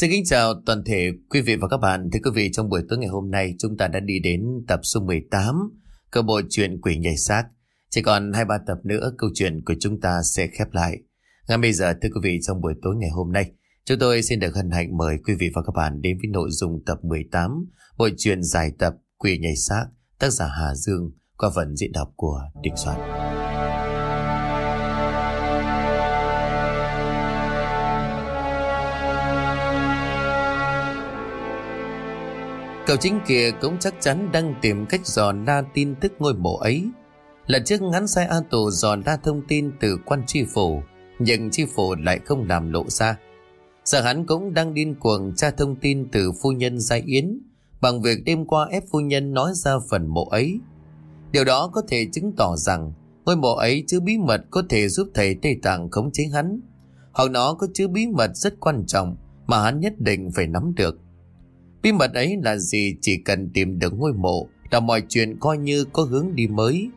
Xin kính chào toàn thể quý vị và các bạn. Thưa quý vị, trong buổi tối ngày hôm nay chúng ta đã đi đến tập số 18 của bộ truyện Quỷ Nhảy Xác. Chỉ còn hai ba tập nữa câu chuyện của chúng ta sẽ khép lại. Ngay bây giờ thưa quý vị trong buổi tối ngày hôm nay chúng tôi xin được hân hạnh mời quý vị và các bạn đến với nội dung tập 18 bộ truyện dài tập Quỷ Nhảy Xác tác giả Hà Dương qua phần diễn đọc của Đình Soạn. Cậu chính kia cũng chắc chắn đang tìm cách dò la tin tức ngôi mộ ấy. Lần trước ngắn sai A Tù dò la thông tin từ quan tri phủ, nhưng tri phủ lại không làm lộ ra. Giờ hắn cũng đang điên cuồng tra thông tin từ phu nhân gia Yến bằng việc đêm qua ép phu nhân nói ra phần mộ ấy. Điều đó có thể chứng tỏ rằng ngôi mộ ấy chứa bí mật có thể giúp thầy Tây Tạng khống chế hắn. Hoặc nó có chứa bí mật rất quan trọng mà hắn nhất định phải nắm được. Bí mật ấy là gì chỉ cần tìm được ngôi mộ là mọi chuyện coi như có hướng đi mới.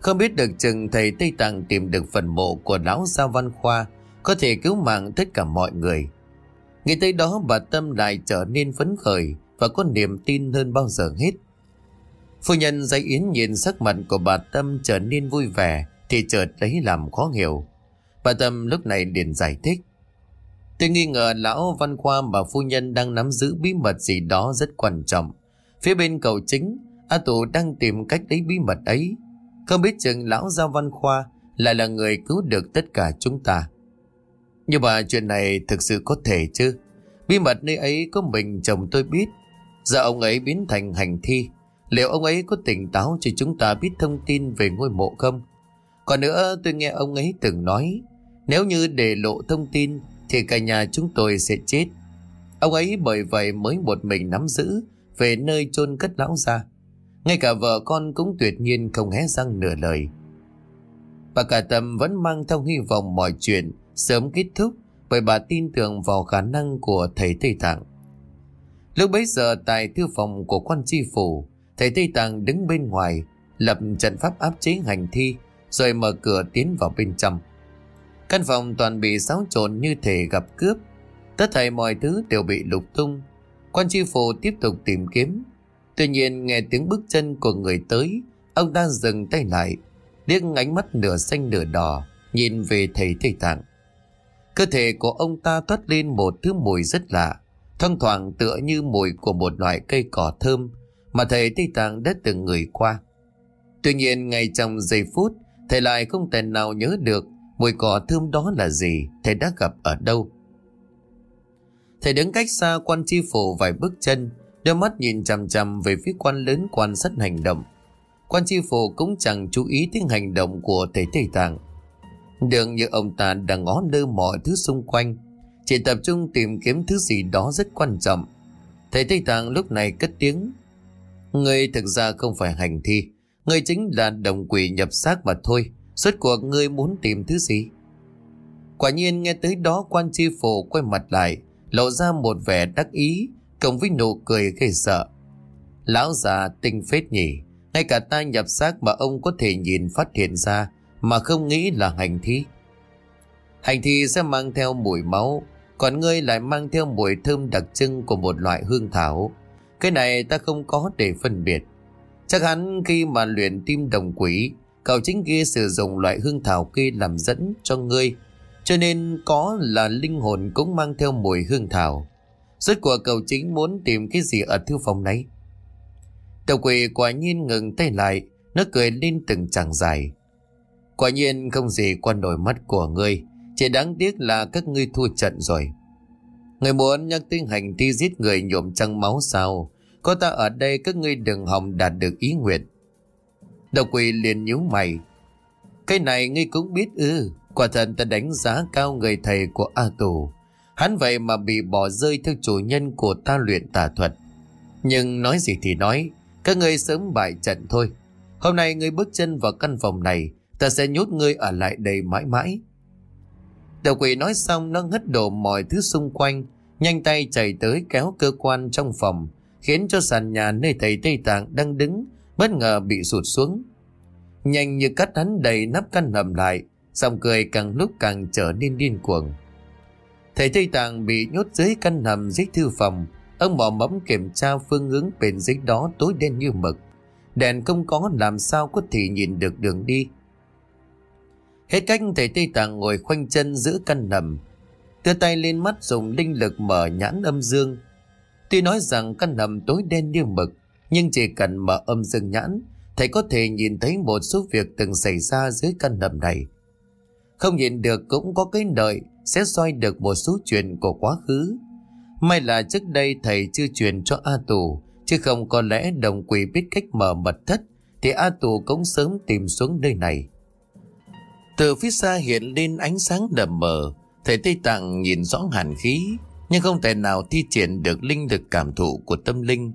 Không biết được chừng thầy Tây Tạng tìm được phần mộ của lão Gia Văn Khoa, có thể cứu mạng tất cả mọi người. Nghĩ tới đó, bà Tâm lại trở nên phấn khởi và có niềm tin hơn bao giờ hết. Phu nhân dây yến nhìn sắc mặt của bà Tâm trở nên vui vẻ, thì chợt lấy làm khó hiểu. Bà Tâm lúc này liền giải thích. Tôi nghi ngờ lão văn khoa và phu nhân đang nắm giữ bí mật gì đó rất quan trọng. Phía bên cầu chính, A Tù đang tìm cách lấy bí mật ấy. Không biết chừng lão Giao Văn Khoa lại là người cứu được tất cả chúng ta. Nhưng mà chuyện này thực sự có thể chứ? Bí mật nơi ấy có mình chồng tôi biết. Giờ ông ấy biến thành hành thi. Liệu ông ấy có tỉnh táo cho chúng ta biết thông tin về ngôi mộ không? Còn nữa tôi nghe ông ấy từng nói Nếu như để lộ thông tin thì cả nhà chúng tôi sẽ chết. Ông ấy bởi vậy mới một mình nắm giữ về nơi chôn cất lão ra. Ngay cả vợ con cũng tuyệt nhiên không hé răng nửa lời. Bà cả tâm vẫn mang theo hy vọng mọi chuyện sớm kết thúc bởi bà tin tưởng vào khả năng của thầy Tây Tạng. Lúc bấy giờ tại thư phòng của quan tri phủ, thầy Tây Tạng đứng bên ngoài, lập trận pháp áp chế hành thi, rồi mở cửa tiến vào bên trong. Căn phòng toàn bị xáo trộn như thể gặp cướp. Tất thảy mọi thứ đều bị lục tung. Quan tri phủ tiếp tục tìm kiếm. Tuy nhiên nghe tiếng bước chân của người tới, ông ta dừng tay lại, liếc ánh mắt nửa xanh nửa đỏ, nhìn về thầy thầy Tạng. Cơ thể của ông ta toát lên một thứ mùi rất lạ, thoang thoảng tựa như mùi của một loại cây cỏ thơm mà thầy Tây Tạng đã từng người qua. Tuy nhiên ngay trong giây phút, thầy lại không thể nào nhớ được Mùi cỏ thơm đó là gì? Thầy đã gặp ở đâu? Thầy đứng cách xa quan chi phủ vài bước chân Đôi mắt nhìn chằm chằm về phía quan lớn quan sát hành động. Quan chi phủ cũng chẳng chú ý tiếng hành động của thầy Tây Tạng. Dường như ông ta đang ngó lơ mọi thứ xung quanh, Chỉ tập trung tìm kiếm thứ gì đó rất quan trọng. Thầy Tây Tạng lúc này cất tiếng, Người thực ra không phải hành thi, Người chính là đồng quỷ nhập xác mà thôi. Suốt cuộc ngươi muốn tìm thứ gì? Quả nhiên nghe tới đó quan tri phủ quay mặt lại, lộ ra một vẻ đắc ý, cộng với nụ cười gây sợ. Lão già tinh phết nhỉ, ngay cả ta nhập xác mà ông có thể nhìn phát hiện ra mà không nghĩ là hành thi. Hành thi sẽ mang theo mùi máu, còn ngươi lại mang theo mùi thơm đặc trưng của một loại hương thảo. Cái này ta không có để phân biệt. Chắc hắn khi mà luyện tim đồng quỷ Cậu chính kia sử dụng loại hương thảo kia làm dẫn cho ngươi, Cho nên có là linh hồn cũng mang theo mùi hương thảo. Rốt của cậu chính muốn tìm cái gì ở thư phòng này? Tiểu quỷ quả nhiên ngừng tay lại, Nó cười lên từng chàng dài. Quả nhiên không gì qua nổi mắt của ngươi, Chỉ đáng tiếc là các ngươi thua trận rồi. Người muốn nhắc tới hành thi giết người nhuộm trăng máu sao? Có ta ở đây, các ngươi đừng hòng đạt được ý nguyện. Độc quỷ liền nhíu mày. Cái này ngươi cũng biết ư. quả thật ta đánh giá cao người thầy của A Tù. Hắn vậy mà bị bỏ rơi theo chủ nhân của ta luyện tà thuật. Nhưng nói gì thì nói, các ngươi sớm bại trận thôi. Hôm nay ngươi bước chân vào căn phòng này, ta sẽ nhốt ngươi ở lại đây mãi mãi. Đầu quỷ nói xong nó hất đổ mọi thứ xung quanh, nhanh tay chạy tới kéo cơ quan trong phòng, khiến cho sàn nhà nơi thầy Tây Tạng đang đứng bất ngờ bị sụt xuống. Nhanh như cắt hắn đầy nắp căn hầm lại, dòng cười càng lúc càng trở nên điên cuồng. Thầy Tây Tạng bị nhốt dưới căn hầm dưới thư phòng. Ông mỏ mẫm kiểm tra phương hướng bên dưới đó tối đen như mực. Đèn không có làm sao có thể nhìn được đường đi. Hết cách thầy Tây Tạng ngồi khoanh chân giữa căn hầm. Đưa tay lên mắt dùng linh lực mở nhãn âm dương. Tuy nói rằng căn hầm tối đen như mực, nhưng chỉ cần mở âm dương nhãn, thầy có thể nhìn thấy một số việc từng xảy ra dưới căn hầm này. Không nhìn được cũng có cái đợi sẽ soi được một số chuyện của quá khứ. May là trước đây thầy chưa truyền cho A Tù, chứ không có lẽ đồng quỷ biết cách mở mật thất, thì A Tù cũng sớm tìm xuống nơi này. Từ phía xa hiện lên ánh sáng đầm mờ, thầy Tây Tạng nhìn rõ hàn khí, nhưng không thể nào thi triển được linh lực cảm thụ của tâm linh.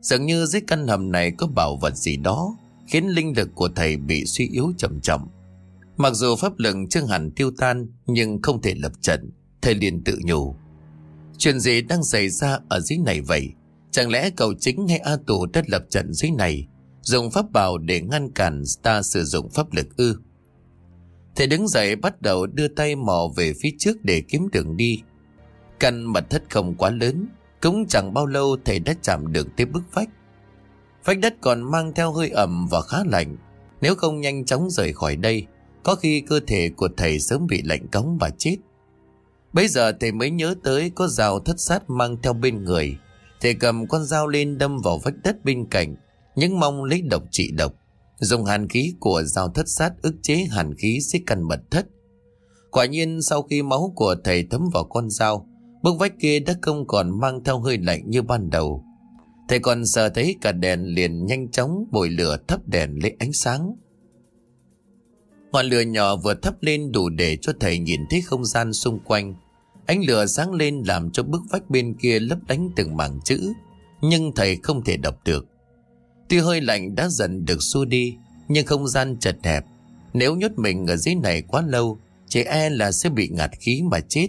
Dường như dưới căn hầm này có bảo vật gì đó, khiến linh lực của thầy bị suy yếu chậm chậm. Mặc dù pháp lực chưa hẳn tiêu tan nhưng không thể lập trận, thầy liền tự nhủ. Chuyện gì đang xảy ra ở dưới này vậy? Chẳng lẽ cầu chính hay A Tù đã lập trận dưới này, dùng pháp bảo để ngăn cản ta sử dụng pháp lực ư? Thầy đứng dậy bắt đầu đưa tay mò về phía trước để kiếm đường đi. Căn mật thất không quá lớn, cũng chẳng bao lâu thầy đã chạm được tới bức vách. Vách đất còn mang theo hơi ẩm và khá lạnh. Nếu không nhanh chóng rời khỏi đây, có khi cơ thể của thầy sớm bị lạnh cống và chết. Bây giờ thầy mới nhớ tới có rào thất sát mang theo bên người. Thầy cầm con dao lên đâm vào vách đất bên cạnh, những mong lấy độc trị độc. Dùng hàn khí của dao thất sát ức chế hàn khí xích căn mật thất. Quả nhiên sau khi máu của thầy thấm vào con dao, bức vách kia đã không còn mang theo hơi lạnh như ban đầu. Thầy còn sợ thấy cả đèn liền nhanh chóng bồi lửa thấp đèn lấy ánh sáng. Ngọn lửa nhỏ vừa thấp lên đủ để cho thầy nhìn thấy không gian xung quanh. Ánh lửa sáng lên làm cho bức vách bên kia lấp đánh từng mảng chữ, nhưng thầy không thể đọc được. Tuy hơi lạnh đã dần được xua đi, nhưng không gian chật hẹp. Nếu nhốt mình ở dưới này quá lâu, chỉ e là sẽ bị ngạt khí mà chết.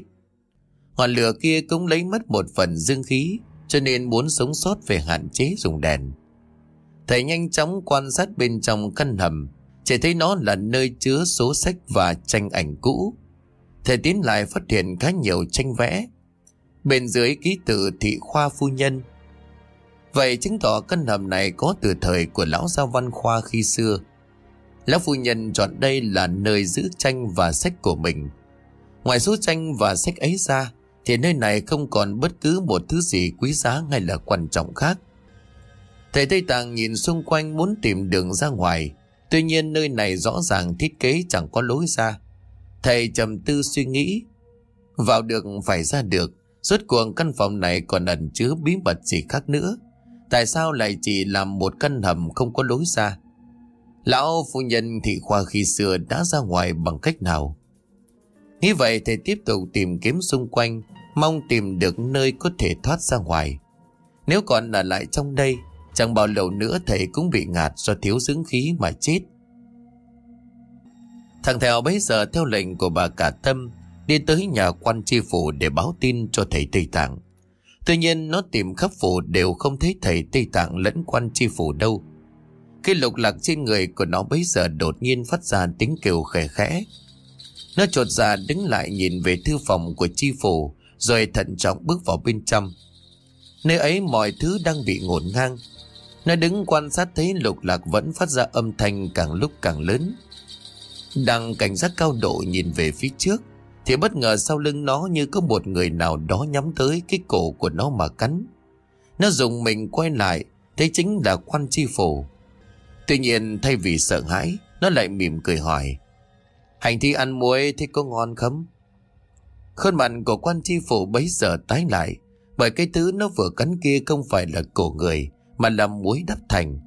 Ngọn lửa kia cũng lấy mất một phần dương khí, cho nên muốn sống sót phải hạn chế dùng đèn. Thầy nhanh chóng quan sát bên trong căn hầm, chỉ thấy nó là nơi chứa số sách và tranh ảnh cũ. Thầy tiến lại phát hiện khá nhiều tranh vẽ. Bên dưới ký tự thị khoa phu nhân. Vậy chứng tỏ căn hầm này có từ thời của lão gia văn khoa khi xưa. Lão phu nhân chọn đây là nơi giữ tranh và sách của mình. Ngoài số tranh và sách ấy ra, thì nơi này không còn bất cứ một thứ gì quý giá hay là quan trọng khác. Thầy Tây Tạng nhìn xung quanh muốn tìm đường ra ngoài, Tuy nhiên nơi này rõ ràng thiết kế chẳng có lối ra. Thầy trầm tư suy nghĩ. Vào được phải ra được. Rốt cuộc căn phòng này còn ẩn chứa bí mật gì khác nữa. Tại sao lại chỉ làm một căn hầm không có lối ra? Lão phu nhân thị khoa khi xưa đã ra ngoài bằng cách nào? Nghĩ vậy thầy tiếp tục tìm kiếm xung quanh, mong tìm được nơi có thể thoát ra ngoài. Nếu còn ở lại trong đây, Chẳng bao lâu nữa thầy cũng bị ngạt do thiếu dưỡng khí mà chết. Thằng Thèo bấy giờ theo lệnh của bà cả tâm đi tới nhà quan tri phủ để báo tin cho thầy Tây Tạng. Tuy nhiên nó tìm khắp phủ đều không thấy thầy Tây Tạng lẫn quan tri phủ đâu. Cái lục lạc trên người của nó bấy giờ đột nhiên phát ra tiếng kêu khẽ khẽ. Nó trột ra đứng lại nhìn về thư phòng của tri phủ rồi thận trọng bước vào bên trong. Nơi ấy mọi thứ đang bị ngổn ngang nó đứng quan sát thấy lục lạc vẫn phát ra âm thanh càng lúc càng lớn. Đang cảnh giác cao độ nhìn về phía trước, thì bất ngờ sau lưng nó như có một người nào đó nhắm tới cái cổ của nó mà cắn. Nó dùng mình quay lại, thấy chính là quan chi phủ. Tuy nhiên thay vì sợ hãi, nó lại mỉm cười hỏi. Hành thi ăn muối thì có ngon không? Khuôn mặt của quan chi phủ bấy giờ tái lại, bởi cái thứ nó vừa cắn kia không phải là cổ người, mà là muối đắp thành.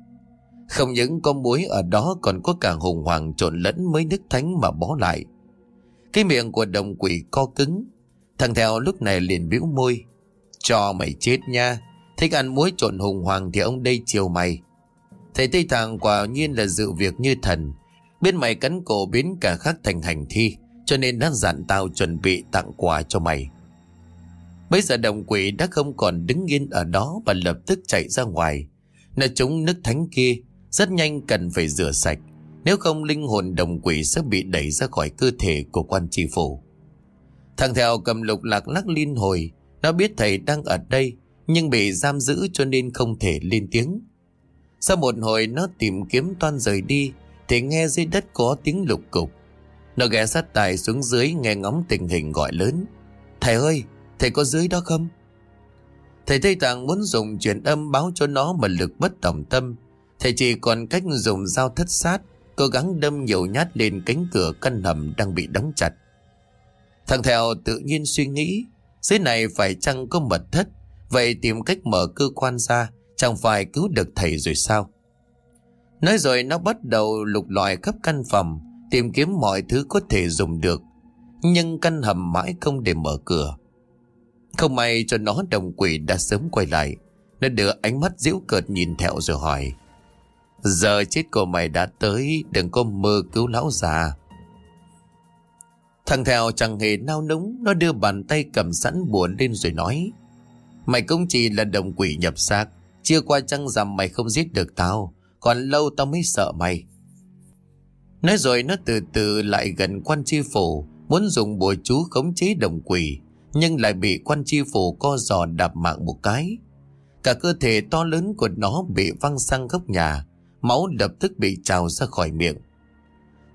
Không những có muối ở đó còn có cả hùng hoàng trộn lẫn mấy nước thánh mà bó lại. Cái miệng của đồng quỷ co cứng. Thằng theo lúc này liền bĩu môi. Cho mày chết nha. Thích ăn muối trộn hùng hoàng thì ông đây chiều mày. Thầy Tây Thằng quả nhiên là dự việc như thần. Bên mày cắn cổ biến cả khác thành hành thi. Cho nên đã dặn tao chuẩn bị tặng quà cho mày. Bây giờ đồng quỷ đã không còn đứng yên ở đó và lập tức chạy ra ngoài. Nó chúng nước thánh kia, rất nhanh cần phải rửa sạch. Nếu không linh hồn đồng quỷ sẽ bị đẩy ra khỏi cơ thể của quan tri phủ. Thằng theo cầm lục lạc lắc liên hồi. Nó biết thầy đang ở đây nhưng bị giam giữ cho nên không thể lên tiếng. Sau một hồi nó tìm kiếm toan rời đi thì nghe dưới đất có tiếng lục cục. Nó ghé sát tài xuống dưới nghe ngóng tình hình gọi lớn. Thầy ơi, thầy có dưới đó không? Thầy Tây Tạng muốn dùng truyền âm báo cho nó mà lực bất tổng tâm. Thầy chỉ còn cách dùng dao thất sát, cố gắng đâm nhiều nhát lên cánh cửa căn hầm đang bị đóng chặt. Thằng thèo tự nhiên suy nghĩ, dưới này phải chăng có mật thất, vậy tìm cách mở cơ quan ra, chẳng phải cứu được thầy rồi sao? Nói rồi nó bắt đầu lục lọi khắp căn phòng, tìm kiếm mọi thứ có thể dùng được. Nhưng căn hầm mãi không để mở cửa. Không may cho nó đồng quỷ đã sớm quay lại. Nó đưa ánh mắt giễu cợt nhìn theo rồi hỏi. Giờ chết của mày đã tới, đừng có mơ cứu lão già. Thằng theo chẳng hề nao núng, nó đưa bàn tay cầm sẵn buồn lên rồi nói. Mày cũng chỉ là đồng quỷ nhập xác, chưa qua chăng rằm mày không giết được tao, còn lâu tao mới sợ mày. Nói rồi nó từ từ lại gần quan tri phủ, muốn dùng bùa chú khống chế đồng quỷ nhưng lại bị quan chi phủ co giò đạp mạng một cái. Cả cơ thể to lớn của nó bị văng sang góc nhà, máu lập tức bị trào ra khỏi miệng.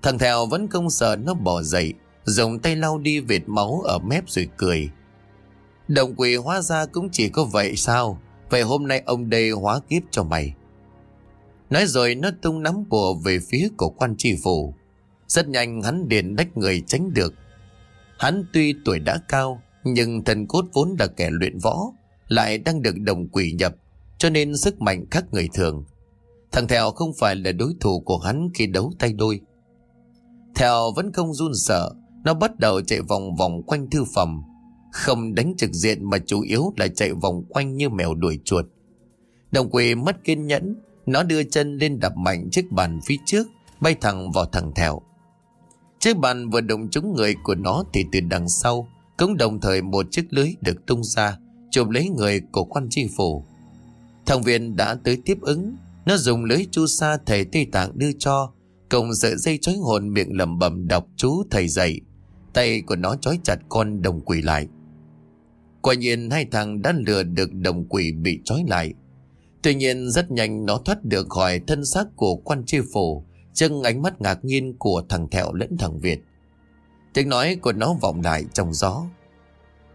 Thằng Thèo vẫn không sợ nó bỏ dậy, dùng tay lau đi vệt máu ở mép rồi cười. đồng quỷ hóa ra cũng chỉ có vậy sao? Vậy hôm nay ông đây hóa kiếp cho mày. Nói rồi nó tung nắm bùa về phía của quan tri phủ. Rất nhanh hắn liền đách người tránh được. Hắn tuy tuổi đã cao, nhưng thần cốt vốn là kẻ luyện võ Lại đang được đồng quỷ nhập Cho nên sức mạnh khác người thường Thằng Thèo không phải là đối thủ của hắn khi đấu tay đôi Thèo vẫn không run sợ Nó bắt đầu chạy vòng vòng quanh thư phẩm Không đánh trực diện mà chủ yếu là chạy vòng quanh như mèo đuổi chuột Đồng quỷ mất kiên nhẫn nó đưa chân lên đập mạnh chiếc bàn phía trước, Bay thẳng vào thằng Thèo Chiếc bàn vừa đụng trúng người của nó thì từ đằng sau, cũng đồng thời một chiếc lưới được tung ra, chụp lấy người của quan tri phủ. Thằng viên đã tới tiếp ứng. Nó dùng lưới chu sa thầy tây tạng đưa cho, cùng sợi dây trói hồn miệng lẩm bẩm đọc chú thầy dạy. Tay của nó trói chặt con đồng quỷ lại. Quả nhiên hai thằng đã lừa được đồng quỷ bị trói lại tuy nhiên, rất nhanh nó thoát được khỏi thân xác của quan tri phủ chân ánh mắt ngạc nhiên của thằng thẹo lẫn thằng việt. Tiếng nói của nó vọng lại trong gió.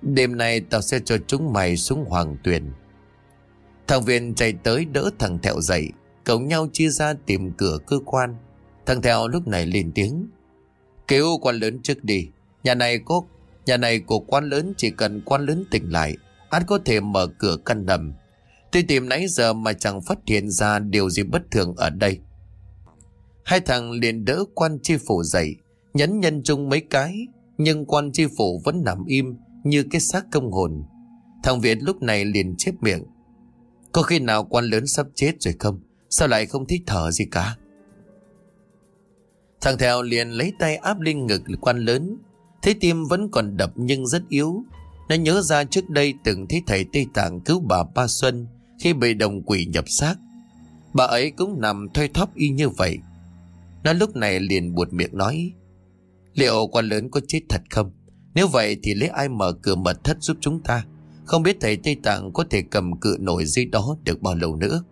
Đêm nay tao sẽ cho chúng mày xuống hoàng tuyền. Thằng việt chạy tới đỡ thằng Thẹo dậy Cổng nhau chia ra tìm cửa cơ quan. Thằng Thẹo lúc này lên tiếng. Kêu quan lớn trước đi, Nhà này có, Nhà này của quan lớn chỉ cần quan lớn tỉnh lại Anh có thể mở cửa căn đầm. Tôi tìm nãy giờ mà chẳng phát hiện ra điều gì bất thường ở đây. Hai thằng liền đỡ quan chi phủ dậy, Nhấn nhân chung mấy cái, Nhưng quan tri phủ vẫn nằm im Như cái xác công hồn. Thằng Việt lúc này liền chép miệng. Có khi nào quan lớn sắp chết rồi không? Sao lại không thích thở gì cả? Thằng Theo liền lấy tay áp lên ngực quan lớn. Thấy tim vẫn còn đập nhưng rất yếu. Nó nhớ ra trước đây từng thấy thầy Tây Tạng cứu bà Ba Xuân khi bị đồng quỷ nhập xác Bà ấy cũng nằm thoi thóp y như vậy Nó lúc này liền buột miệng nói, Liệu quan lớn có chết thật không? Nếu vậy thì lấy ai mở cửa mật thất giúp chúng ta? Không biết thầy Tây Tạng có thể cầm cự nổi dưới đó được bao lâu nữa?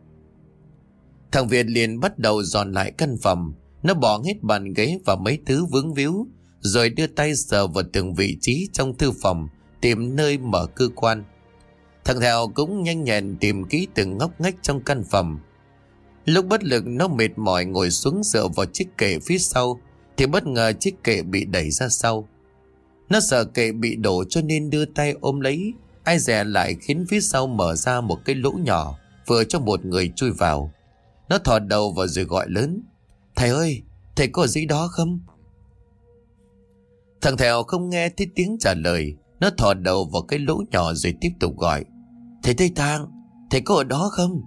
Thằng Việt liền bắt đầu dọn lại căn phòng. Nó bỏ hết bàn ghế và mấy thứ vướng víu. Rồi đưa tay sờ vào từng vị trí trong thư phòng. Tìm nơi mở cơ quan. Thằng Thèo cũng nhanh nhẹn tìm kỹ từng ngóc ngách trong căn phòng. Lúc bất lực nó mệt mỏi ngồi xuống dựa vào chiếc kệ phía sau thì bất ngờ chiếc kệ bị đẩy ra sau. Nó sợ kệ bị đổ cho nên đưa tay ôm lấy. Ai dè lại khiến phía sau mở ra một cái lỗ nhỏ vừa cho một người chui vào. Nó thò đầu vào rồi gọi lớn. Thầy ơi, thầy có ở dưới đó không? Thằng Thèo không nghe thấy tiếng trả lời. Nó thò đầu vào cái lỗ nhỏ rồi tiếp tục gọi. Thầy Tây Tạng, thầy có ở đó không?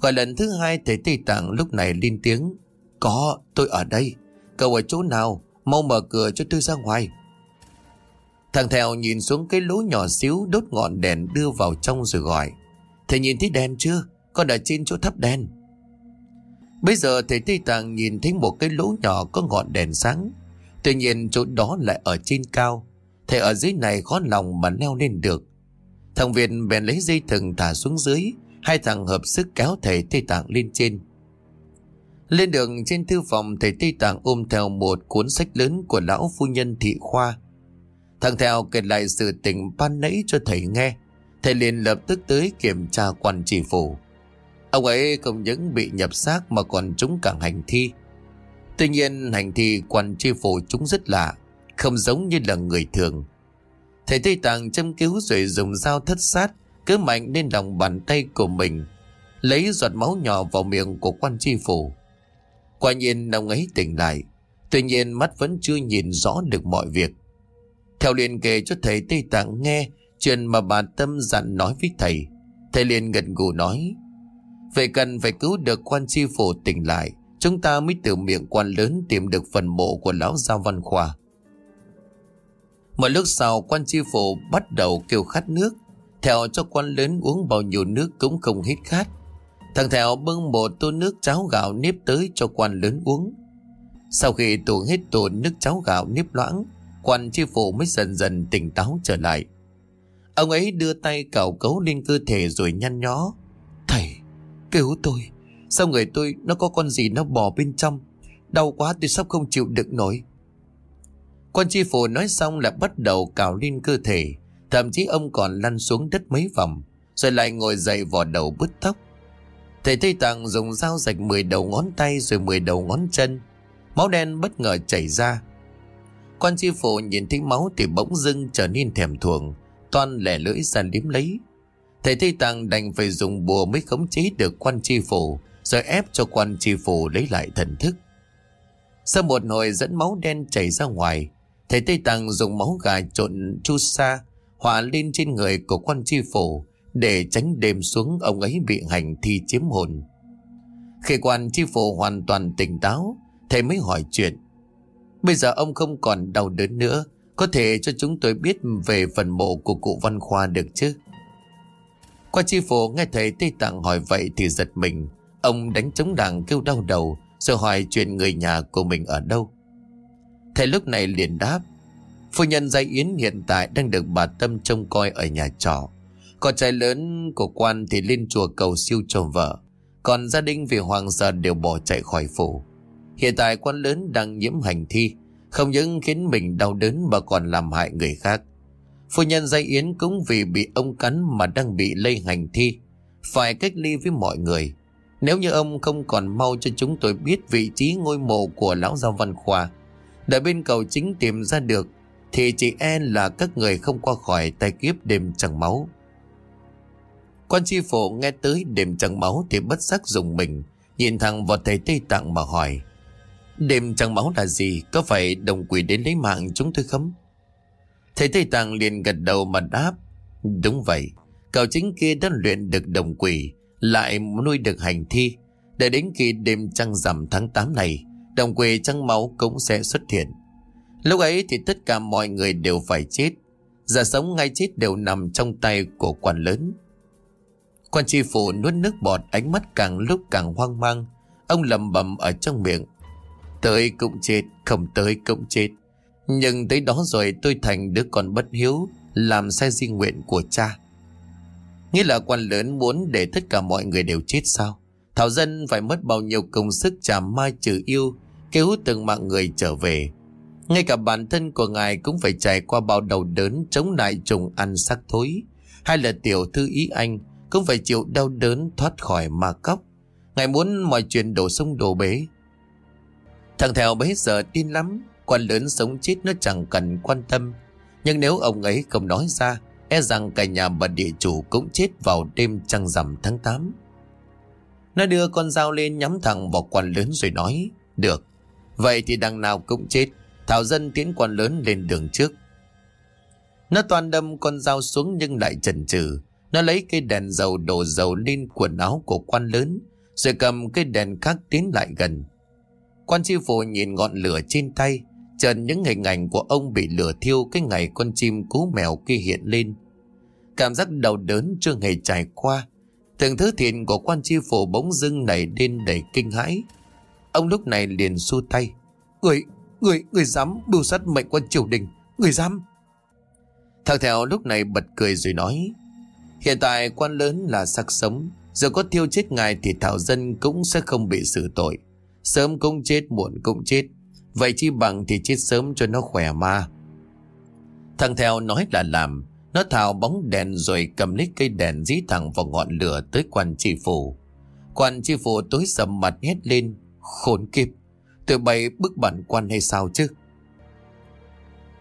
Gọi lần thứ hai thầy Tây Tạng lúc này lên tiếng. Có, tôi ở đây. Cậu ở chỗ nào Mau mở cửa cho tôi ra ngoài Thằng Thèo nhìn xuống cái lỗ nhỏ xíu Đốt ngọn đèn đưa vào trong rồi gọi Thầy nhìn thấy đèn chưa Con đã trên chỗ thắp đèn Bây giờ thầy Tây Tạng nhìn thấy một cái lỗ nhỏ Có ngọn đèn sáng Tuy nhiên chỗ đó lại ở trên cao Thầy ở dưới này khó lòng mà leo lên được Thằng Việt bèn lấy dây thừng thả xuống dưới, Hai thằng hợp sức kéo thầy Tây Tạng lên trên. Lên đường trên thư phòng, thầy Tây Tạng ôm theo một cuốn sách lớn của lão phu nhân thị khoa. Thằng theo kể lại sự tình ban nãy cho thầy nghe. Thầy liền lập tức tới kiểm tra quan chỉ phủ. Ông ấy không những bị nhập xác mà còn trúng cả hành thi. Tuy nhiên, hành thi quan tri phủ chúng rất lạ, Không giống như là người thường. Thầy Tây Tạng châm cứu rồi dùng dao thất sát, Cứ mạnh lên lòng bàn tay của mình, Lấy giọt máu nhỏ vào miệng của quan tri phủ. Quả nhiên ông ấy tỉnh lại, Tuy nhiên mắt vẫn chưa nhìn rõ được mọi việc. Theo liền kể cho thầy Tây Tạng nghe Chuyện mà bà Tâm dặn nói với thầy Thầy liền gần gù nói, Vậy cần phải cứu được quan tri phủ tỉnh lại, Chúng ta mới từ miệng quan lớn tìm được phần mộ của lão Giao Văn Khoa một lúc sau quan tri phủ bắt đầu kêu khát nước. Theo cho quan lớn uống bao nhiêu nước cũng không hết khát. Thằng Thèo bưng một tô nước cháo gạo nếp tới cho quan lớn uống. Sau khi tụ hết tô nước cháo gạo nếp loãng Quan tri phủ mới dần dần tỉnh táo trở lại. Ông ấy đưa tay cào cấu lên cơ thể rồi nhăn nhó. Thầy, cứu tôi. Sao người tôi nó có con gì nó bò bên trong? Đau quá tôi sắp không chịu đựng nổi. Quan tri phủ nói xong là bắt đầu cào lên cơ thể. Thậm chí ông còn lăn xuống đất mấy vòng, Rồi lại ngồi dậy vò đầu bứt tóc. Thầy Tây Tạng dùng dao rạch 10 đầu ngón tay rồi 10 đầu ngón chân. Máu đen bất ngờ chảy ra. Quan tri phủ nhìn thấy máu thì bỗng dưng trở nên thèm thuồng, Toan lẻ lưỡi ra liếm lấy. Thầy Tây Tạng đành phải dùng bùa mới khống chế được quan tri phủ, Rồi ép cho quan tri phủ lấy lại thần thức. Sau một hồi dẫn máu đen chảy ra ngoài Thầy Tây Tạng dùng máu gà trộn chu sa Họa lên trên người của quan tri phủ để tránh đêm xuống ông ấy bị hành thi chiếm hồn. Khi quan tri phủ hoàn toàn tỉnh táo, thầy mới hỏi chuyện. Bây giờ ông không còn đau đớn nữa, có thể cho chúng tôi biết về phần mộ của cụ Văn Khoa được chứ? Quan tri phủ nghe thầy Tây Tạng hỏi vậy thì giật mình. Ông đánh chống đảng kêu đau đầu rồi hỏi chuyện người nhà của mình ở đâu. Thầy lúc này liền đáp, Phu nhân Giai Yến hiện tại đang được bà Tâm trông coi ở nhà trọ. Con trai lớn của quan thì lên chùa cầu siêu cho vợ. Còn gia đình vì hoàng gia đều bỏ chạy khỏi phủ. Hiện tại quan lớn đang nhiễm hành thi, Không những khiến mình đau đớn mà còn làm hại người khác. Phu nhân Giai Yến cũng vì bị ông cắn mà đang bị lây hành thi. Phải cách ly với mọi người. Nếu như ông không còn mau cho chúng tôi biết vị trí ngôi mộ của lão giao văn khoa Đợi bên cầu chính tìm ra được, Thì chỉ e là các người không qua khỏi tay kiếp đêm chẳng máu. Quan tri phủ nghe tới đêm chẳng máu Thì bất giác dùng mình, Nhìn thẳng vào thầy Tây Tạng mà hỏi, Đêm chẳng máu là gì? Có phải đồng quỷ đến lấy mạng chúng tôi không? Thầy Tây Tạng liền gật đầu mà đáp, Đúng vậy Cậu chính kia đã luyện được đồng quỷ, Lại nuôi được hành thi, Để đến khi đêm trăng rằm tháng 8 này đồng quỷ trăng máu cũng sẽ xuất hiện. Lúc ấy thì tất cả mọi người đều phải chết. Giả sống ngay chết đều nằm trong tay của quan lớn. Quan tri phủ nuốt nước bọt ánh mắt càng lúc càng hoang mang. Ông lầm bầm ở trong miệng. Tới cũng chết, không tới cũng chết. Nhưng tới đó rồi tôi thành đứa con bất hiếu, làm sai di nguyện của cha. Nghĩa là quan lớn muốn để tất cả mọi người đều chết sao? Thảo dân phải mất bao nhiêu công sức trả mai trừ yêu cứu từng mạng người trở về. Ngay cả bản thân của ngài cũng phải trải qua bao đầu đớn chống lại trùng ăn sắc thối. Hay là tiểu thư ý anh cũng phải chịu đau đớn thoát khỏi ma cốc. Ngài muốn mọi chuyện đổ sông đổ bể. Thằng thèo bấy giờ tin lắm, quan lớn sống chết nó chẳng cần quan tâm. Nhưng nếu ông ấy không nói ra, e rằng cả nhà bà địa chủ cũng chết vào đêm trăng rằm tháng 8. Nó đưa con dao lên nhắm thẳng vào quan lớn rồi nói, được, Vậy thì đằng nào cũng chết. Thảo dân tiến quan lớn lên đường trước. Nó toàn đâm con dao xuống nhưng lại chần chừ. Nó lấy cây đèn dầu đổ dầu lên quần áo của quan lớn, Rồi cầm cây đèn khác tiến lại gần. Quan chi phủ nhìn ngọn lửa trên tay Trần những hình ảnh của ông bị lửa thiêu Cái ngày con chim cú mèo kia hiện lên. Cảm giác đau đớn chưa hề trải qua. Từng thứ thiện của quan chi phủ bỗng dưng nảy lên đầy kinh hãi. Ông lúc này liền xua tay. Người, người, người dám bưu sát mệnh quan triều đình. Người dám. Thằng Thèo lúc này bật cười rồi nói Hiện tại quan lớn là sắc sống Giờ có thiêu chết ngài thì thảo dân cũng sẽ không bị xử tội Sớm cũng chết muộn cũng chết Vậy chi bằng thì chết sớm cho nó khỏe mà Thằng Theo nói là làm Nó thảo bóng đèn rồi cầm lấy cây đèn dí thẳng vào ngọn lửa tới quan tri phủ Quan tri phủ tối sầm mặt hét lên Khốn kiếp. Tụi bay bức bản quan hay sao chứ?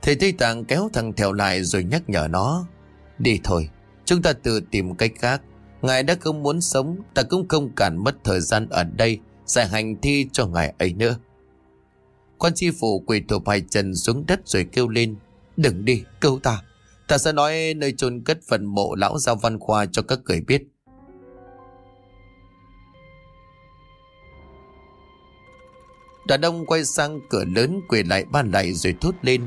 Thầy Tây Tạng kéo thằng Theo lại rồi nhắc nhở nó. Đi thôi, Chúng ta tự tìm cách khác. Ngài đã không muốn sống, Ta cũng không cản mất thời gian ở đây Giải hành thi cho ngài ấy nữa. Quan tri phủ quỳ thụp hai chân xuống đất rồi kêu lên, Đừng đi, cứu ta. Ta sẽ nói nơi chôn cất phần mộ lão giao văn khoa cho các người biết. Đoàn ông quay sang cửa lớn quỳ lại ban lại rồi thốt lên.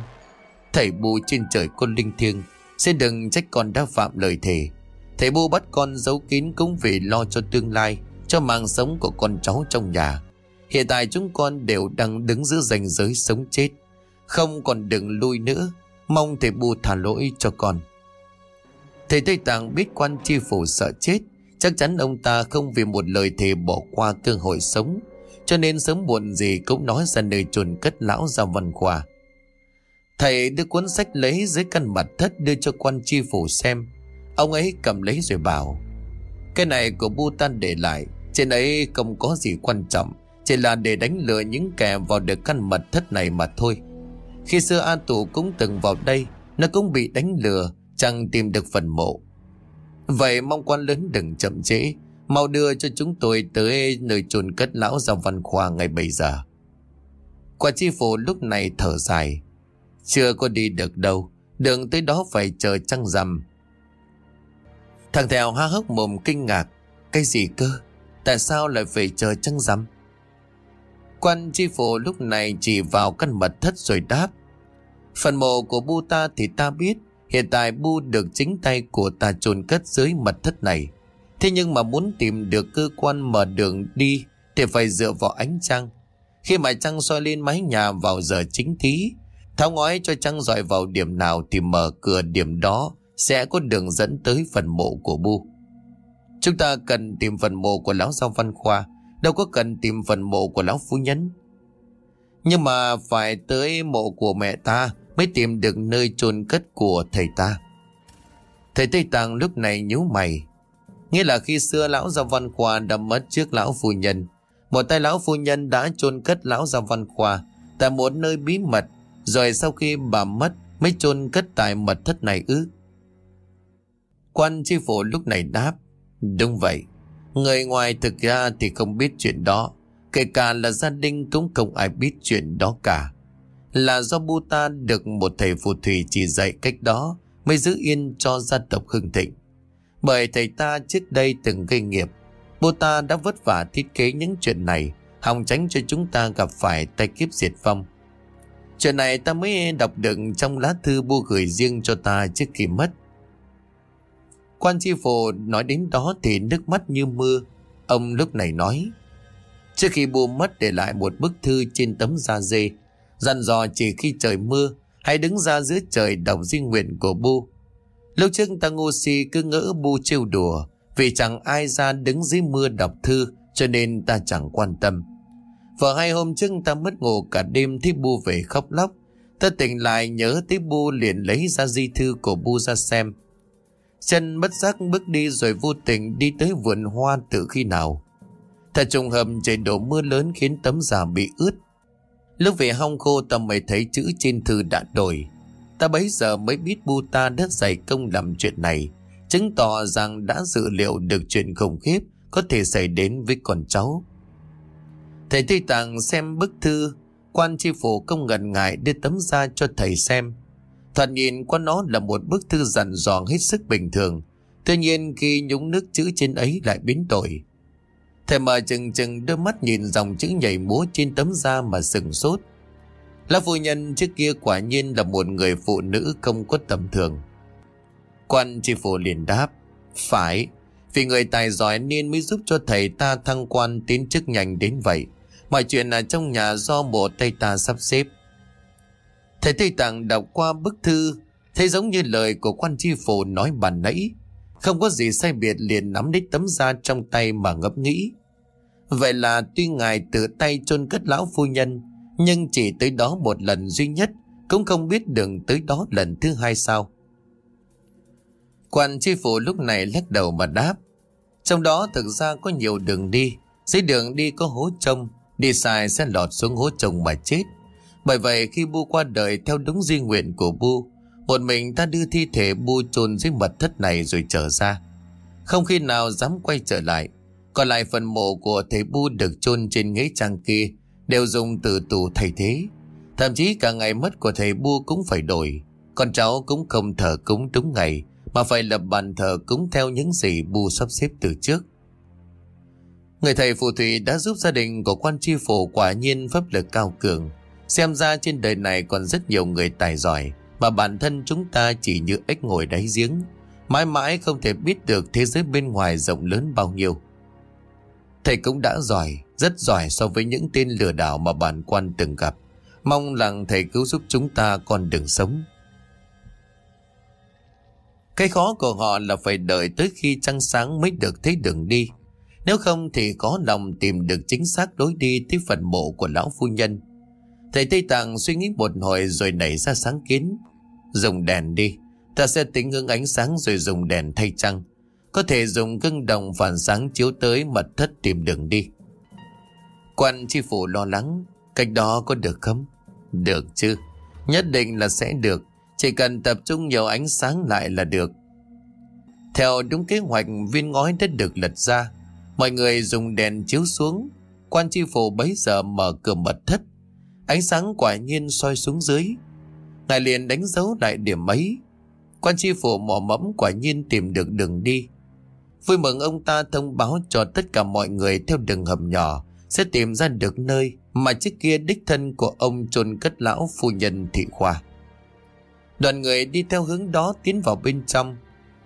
Thầy bù trên trời con linh thiêng, Xin đừng trách con đã phạm lời thề. Thầy bù bắt con giấu kín cũng vì lo cho tương lai, Cho mạng sống của con cháu trong nhà. Hiện tại chúng con đều đang đứng giữa ranh giới sống chết. Không còn đừng lui nữa, Mong thầy bù thả lỗi cho con. Thầy Tây Tạng biết quan chi phủ sợ chết, Chắc chắn ông ta không vì một lời thề bỏ qua cơ hội sống. Cho nên sớm muộn gì cũng nói ra nơi chôn cất lão ra văn khoa. Thầy đưa cuốn sách lấy dưới căn mặt thất đưa cho quan tri phủ xem. Ông ấy cầm lấy rồi bảo, Cái này của Bhutan để lại, Trên ấy không có gì quan trọng, Chỉ là để đánh lừa những kẻ vào được căn mật thất này mà thôi. Khi xưa A Tù cũng từng vào đây, Nó cũng bị đánh lừa, Chẳng tìm được phần mộ. Vậy mong quan lớn đừng chậm trễ Mau đưa cho chúng tôi tới nơi chôn cất lão Giang văn khoa ngày bây giờ Quả chi phủ lúc này thở dài Chưa có đi được đâu, Đường tới đó phải chờ trăng rằm Thằng Thèo há hốc mồm kinh ngạc. Cái gì cơ? Tại sao lại phải chờ trăng rằm? Quan tri phủ lúc này chỉ vào căn mật thất rồi đáp. Phần mộ của Bu ta thì ta biết. Hiện tại Bu được chính tay của ta chôn cất dưới mật thất này. Thế nhưng mà muốn tìm được cơ quan mở đường đi thì phải dựa vào ánh trăng. Khi mà trăng soi lên mái nhà vào giờ chính thí, tháo ngói cho trăng dọi vào điểm nào thì mở cửa điểm đó sẽ có đường dẫn tới phần mộ của Bu. Chúng ta cần tìm phần mộ của lão Giao Văn Khoa, đâu có cần tìm phần mộ của lão phú Nhân. Nhưng mà phải tới mộ của mẹ ta mới tìm được nơi chôn cất của thầy ta. Thầy Tây tàng lúc này nhíu mày. Nghĩa là khi xưa lão gia Văn Khoa đã mất trước lão Phu Nhân. Một tay lão Phu Nhân đã chôn cất lão gia Văn Khoa, tại một nơi bí mật. Rồi sau khi bà mất mới chôn cất tại mật thất này ư. Quan chi phủ lúc này đáp. Đúng vậy. Người ngoài thực ra thì không biết chuyện đó. Kể cả là gia đình cũng không ai biết chuyện đó cả. Là do Buta được một thầy phù thủy chỉ dạy cách đó mới giữ yên cho gia tộc hưng thịnh. Bởi thầy ta trước đây từng gây nghiệp. Buta đã vất vả thiết kế những chuyện này hòng tránh cho chúng ta gặp phải tay kiếp diệt vong. Chuyện này ta mới đọc được trong lá thư bu gửi riêng cho ta trước khi mất. Quan chi phổ nói đến đó thì nước mắt như mưa. Ông lúc này nói. Trước khi bu mất để lại một bức thư trên tấm da dê. Dặn dò chỉ khi trời mưa, hãy đứng ra dưới trời đọc di nguyện của bu. Lúc trước ta ngu si cứ ngỡ bu trêu đùa, vì chẳng ai ra đứng dưới mưa đọc thư, cho nên ta chẳng quan tâm. Vợ hai hôm trước ta mất ngủ cả đêm thấy bu về khóc lóc. Ta tỉnh lại nhớ thấy bu liền lấy ra di thư của bu ra xem. Chân bất giác bước đi rồi vô tình đi tới vườn hoa từ khi nào. Thật trùng hợp trời đổ mưa lớn khiến tấm giả bị ướt. Lúc về hong khô ta mới thấy chữ trên thư đã đổi. Ta bấy giờ mới biết bu ta đã dày công làm chuyện này. Chứng tỏ rằng đã dự liệu được chuyện khủng khiếp có thể xảy đến với con cháu. Thầy Tây Tạng xem bức thư, quan tri phủ công ngần ngại đưa tấm ra cho thầy xem. Thoạt nhìn qua nó là một bức thư dặn dò hết sức bình thường. Tuy nhiên khi nhúng nước chữ trên ấy lại biến đổi. Thầy mở chừng chừng đôi mắt nhìn dòng chữ nhảy múa trên tấm da mà sừng sốt. Lão phu nhân trước kia quả nhiên là một người phụ nữ không có tầm thường. Quan tri phủ liền đáp. Phải, vì người tài giỏi nên mới giúp cho thầy ta thăng quan tiến chức nhanh đến vậy. Mọi chuyện là trong nhà do bộ tay ta sắp xếp. Thầy Tây Tạng đọc qua bức thư Thấy giống như lời của quan tri phủ nói bàn nãy, không có gì sai biệt liền nắm lấy tấm da trong tay mà ngẫm nghĩ. Vậy là tuy ngài tự tay chôn cất lão phu nhân, nhưng chỉ tới đó một lần duy nhất, cũng không biết đường tới đó lần thứ hai sao. Quan tri phủ lúc này lắc đầu mà đáp. Trong đó thực ra có nhiều đường đi, dưới đường đi có hố trông, đi sai sẽ lọt xuống hố trông mà chết. Bởi vậy khi Bu qua đời theo đúng di nguyện của Bu, một mình ta đưa thi thể Bu chôn dưới mật thất này rồi trở ra. Không khi nào dám quay trở lại. Còn lại phần mộ của thầy Bu được chôn trên ghế trang kia đều dùng từ tù thay thế. Thậm chí cả ngày mất của thầy bua cũng phải đổi. Con cháu cũng không thờ cúng đúng ngày, mà phải lập bàn thờ cúng theo những gì Bu sắp xếp từ trước. Người thầy phù thủy đã giúp gia đình của quan tri phủ quả nhiên pháp lực cao cường. Xem ra trên đời này còn rất nhiều người tài giỏi, mà bản thân chúng ta chỉ như ếch ngồi đáy giếng. Mãi mãi không thể biết được thế giới bên ngoài rộng lớn bao nhiêu. Thầy cũng đã giỏi, rất giỏi so với những tên lừa đảo mà bản quan từng gặp. Mong rằng thầy cứu giúp chúng ta con đường sống. Cái khó của họ là phải đợi tới khi trăng sáng mới được thấy đường đi. Nếu không thì có lòng tìm được chính xác đối đi tới phần mộ của lão phu nhân. Thầy Tây Tạng suy nghĩ một hồi rồi nảy ra sáng kiến. Dùng đèn đi, ta sẽ tính ngưng ánh sáng rồi dùng đèn thay trăng. Có thể dùng gương đồng phản sáng chiếu tới mật thất tìm đường đi. Quan chi phủ lo lắng, cách đó có được không? Được chứ, nhất định là sẽ được. Chỉ cần tập trung nhiều ánh sáng lại là được. Theo đúng kế hoạch viên ngói đã được lật ra, mọi người dùng đèn chiếu xuống. Quan tri phủ bấy giờ mở cửa mật thất. Ánh sáng quả nhiên soi xuống dưới. Ngài liền đánh dấu lại điểm ấy. Quan tri phủ mò mẫm quả nhiên tìm được đường đi. Vui mừng ông ta thông báo cho tất cả mọi người theo đường hầm nhỏ sẽ tìm ra được nơi mà trước kia đích thân của ông chôn cất lão phu nhân thị khoa. Đoàn người đi theo hướng đó tiến vào bên trong.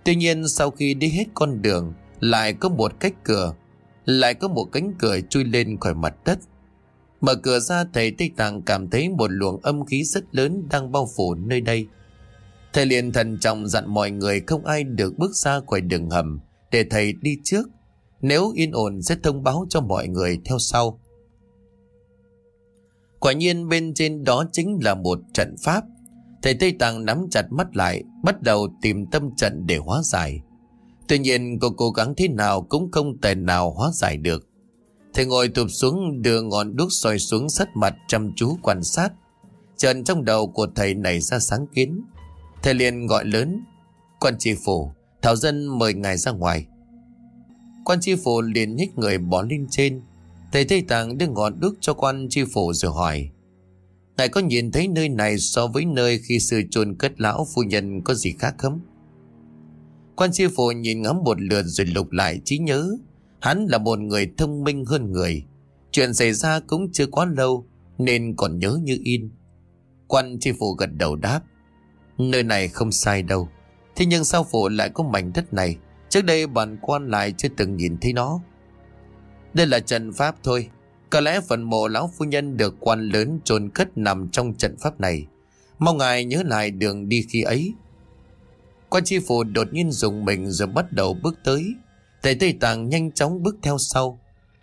Tuy nhiên sau khi đi hết con đường, lại có một cách cửa, lại có một cánh cửa chui lên khỏi mặt đất. Mở cửa ra thầy Tây Tạng cảm thấy một luồng âm khí rất lớn đang bao phủ nơi đây. Thầy liền thần trọng dặn mọi người không ai được bước ra khỏi đường hầm để thầy đi trước. Nếu yên ổn sẽ thông báo cho mọi người theo sau. Quả nhiên bên trên đó chính là một trận pháp Thầy Tây Tạng nắm chặt mắt lại, bắt đầu tìm tâm trận để hóa giải. Tuy nhiên cô cố gắng thế nào cũng không thể nào hóa giải được. Thầy ngồi tụp xuống đưa ngọn đuốc soi xuống sát mặt chăm chú quan sát. Trần trong đầu của thầy nảy ra sáng kiến. Thầy liền gọi lớn. Quan tri phủ, Thảo Dân mời ngài ra ngoài. Quan tri phủ liền nhích người bỏ lên trên. Thầy Tây Tạng đưa ngọn đuốc cho quan tri phủ rồi hỏi. Ngài có nhìn thấy nơi này so với nơi khi sư chôn cất lão phu nhân có gì khác không? Quan sư phụ nhìn ngắm một lượt rồi lục lại trí nhớ. Hắn là một người thông minh hơn người. Chuyện xảy ra cũng chưa quá lâu nên còn nhớ như in. Quan tri phủ gật đầu đáp. Nơi này không sai đâu. Thế nhưng sao phụ lại có mảnh đất này? Trước đây bản quan lại chưa từng nhìn thấy nó. Đây là trận pháp thôi. Có lẽ phần mộ lão phu nhân được quan lớn chôn cất nằm trong trận pháp này. Mong ngài nhớ lại đường đi khi ấy. Quan tri phủ đột nhiên dùng mình rồi bắt đầu bước tới. Tề Tây Tạng nhanh chóng bước theo sau.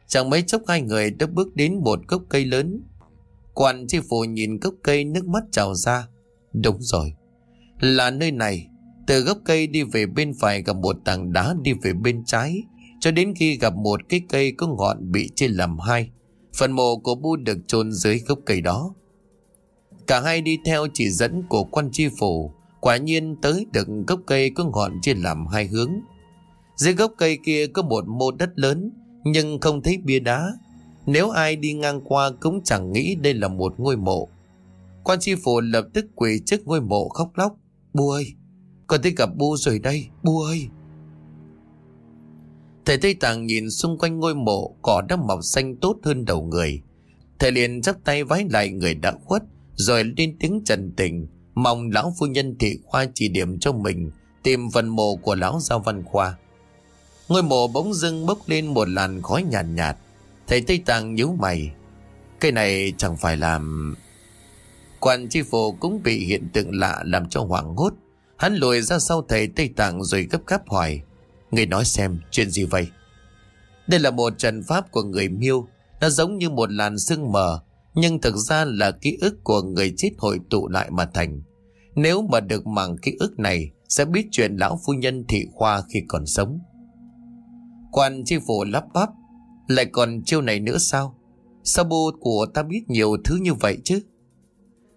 Chẳng mấy chốc hai người đã bước đến một gốc cây lớn. Quan tri phủ nhìn gốc cây nước mắt trào ra. Đúng rồi. Là nơi này. Từ gốc cây đi về bên phải gặp một tảng đá đi về bên trái. Cho đến khi gặp một cái cây có ngọn bị chia làm hai. Phần mộ của Bu được chôn dưới gốc cây đó. Cả hai đi theo chỉ dẫn của quan tri phủ, quả nhiên tới được gốc cây có ngọn chia làm hai hướng. Dưới gốc cây kia có một mô đất lớn, nhưng không thấy bia đá. Nếu ai đi ngang qua cũng chẳng nghĩ đây là một ngôi mộ. Quan tri phủ lập tức quỳ trước ngôi mộ khóc lóc. Bu ơi, con thấy gặp Bu rồi đây, Bu ơi. Thầy Tây Tạng nhìn xung quanh ngôi mộ cỏ đã mọc xanh tốt hơn đầu người. Thầy liền chắp tay vái lại người đã khuất rồi lên tiếng trần tình mong lão phu nhân thị khoa chỉ điểm cho mình tìm phần mộ của lão giao văn khoa. Ngôi mộ bỗng dưng bốc lên một làn khói nhàn nhạt, nhạt. Thầy Tây Tạng nhíu mày. Cái này chẳng phải làm... Quan chi phủ cũng bị hiện tượng lạ làm cho hoảng hốt. Hắn lùi ra sau thầy Tây Tạng rồi gấp gáp hỏi. Người nói xem chuyện gì vậy? Đây là một trận pháp của người miêu. Nó giống như một làn sương mờ. Nhưng thực ra là ký ức của người chết hội tụ lại mà thành. Nếu mà được mảng ký ức này sẽ biết chuyện lão phu nhân thị khoa khi còn sống. Quan chi phủ lắp bắp lại còn chiêu này nữa sao? Sao bu của ta biết nhiều thứ như vậy chứ?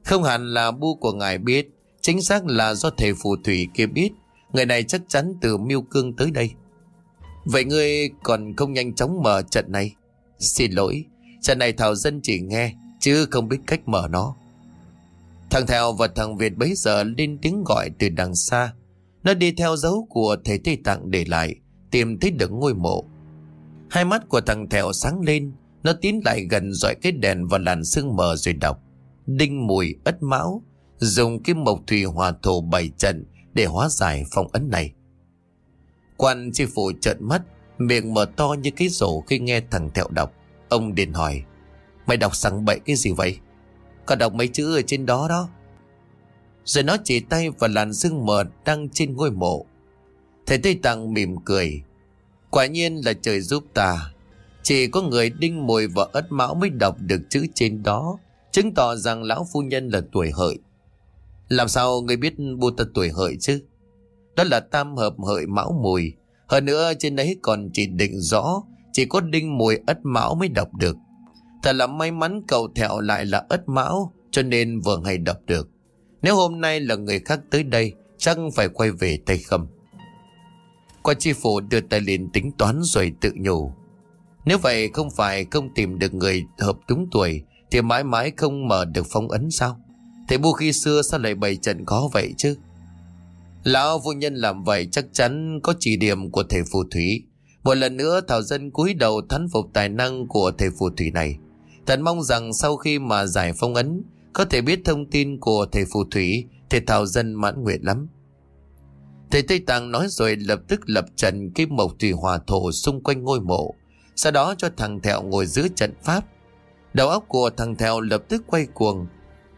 Không hẳn là bu của ngài biết, chính xác là do thầy phù thủy kia biết, người này chắc chắn từ miêu cương tới đây. Vậy ngươi còn không nhanh chóng mở trận này? Xin lỗi, trận này Thảo Dân chỉ nghe, chứ không biết cách mở nó. Thằng thèo và thằng Việt bấy giờ lên tiếng gọi từ đằng xa. Nó đi theo dấu của thầy Tây Tạng để lại, tìm thấy được ngôi mộ. Hai mắt của thằng thèo sáng lên, nó tiến lại gần dọi cái đèn vào làn sương mờ rồi đọc. Đinh mùi ất mão, dùng kim mộc thủy hòa thổ bảy trận để hóa giải phong ấn này. Quan chi phủ trợn mắt, miệng mở to như cái rổ khi nghe thằng Thẹo đọc. Ông liền hỏi, mày đọc sẵn bậy cái gì vậy? Có đọc mấy chữ ở trên đó đó. Rồi nó chỉ tay vào làn sương mờ đang trên ngôi mộ. Thầy Tây Tạng mỉm cười. Quả nhiên là trời giúp ta. Chỉ có người đinh mùi và ất mão mới đọc được chữ trên đó. Chứng tỏ rằng lão phu nhân là tuổi hợi. Làm sao người biết bu ta tuổi hợi chứ? Đó là tam hợp hợi mão mùi. Hơn nữa trên đấy còn chỉ định rõ, chỉ có đinh mùi ất mão mới đọc được. Thật là may mắn cậu thẹo lại là ất mão, cho nên vừa hay đọc được. Nếu hôm nay là người khác tới đây, chắc phải quay về tay Khâm. Qua chi phủ đưa tay lên tính toán rồi tự nhủ. Nếu vậy không phải không tìm được người hợp đúng tuổi, thì mãi mãi không mở được phong ấn sao? Thế bu khi xưa sao lại bày trận khó vậy chứ? Lão vô nhân làm vậy chắc chắn có chỉ điểm của thầy phù thủy. Một lần nữa Thảo Dân cúi đầu thán phục tài năng của thầy phù thủy này. Thần mong rằng sau khi mà giải phong ấn, có thể biết thông tin của thầy phù thủy thì Thảo Dân mãn nguyện lắm. Thầy Tây Tạng nói rồi lập tức lập trận kim mộc thủy hòa thổ xung quanh ngôi mộ. Sau đó cho thằng Thẹo ngồi giữa trận pháp. Đầu óc của thằng Thẹo lập tức quay cuồng.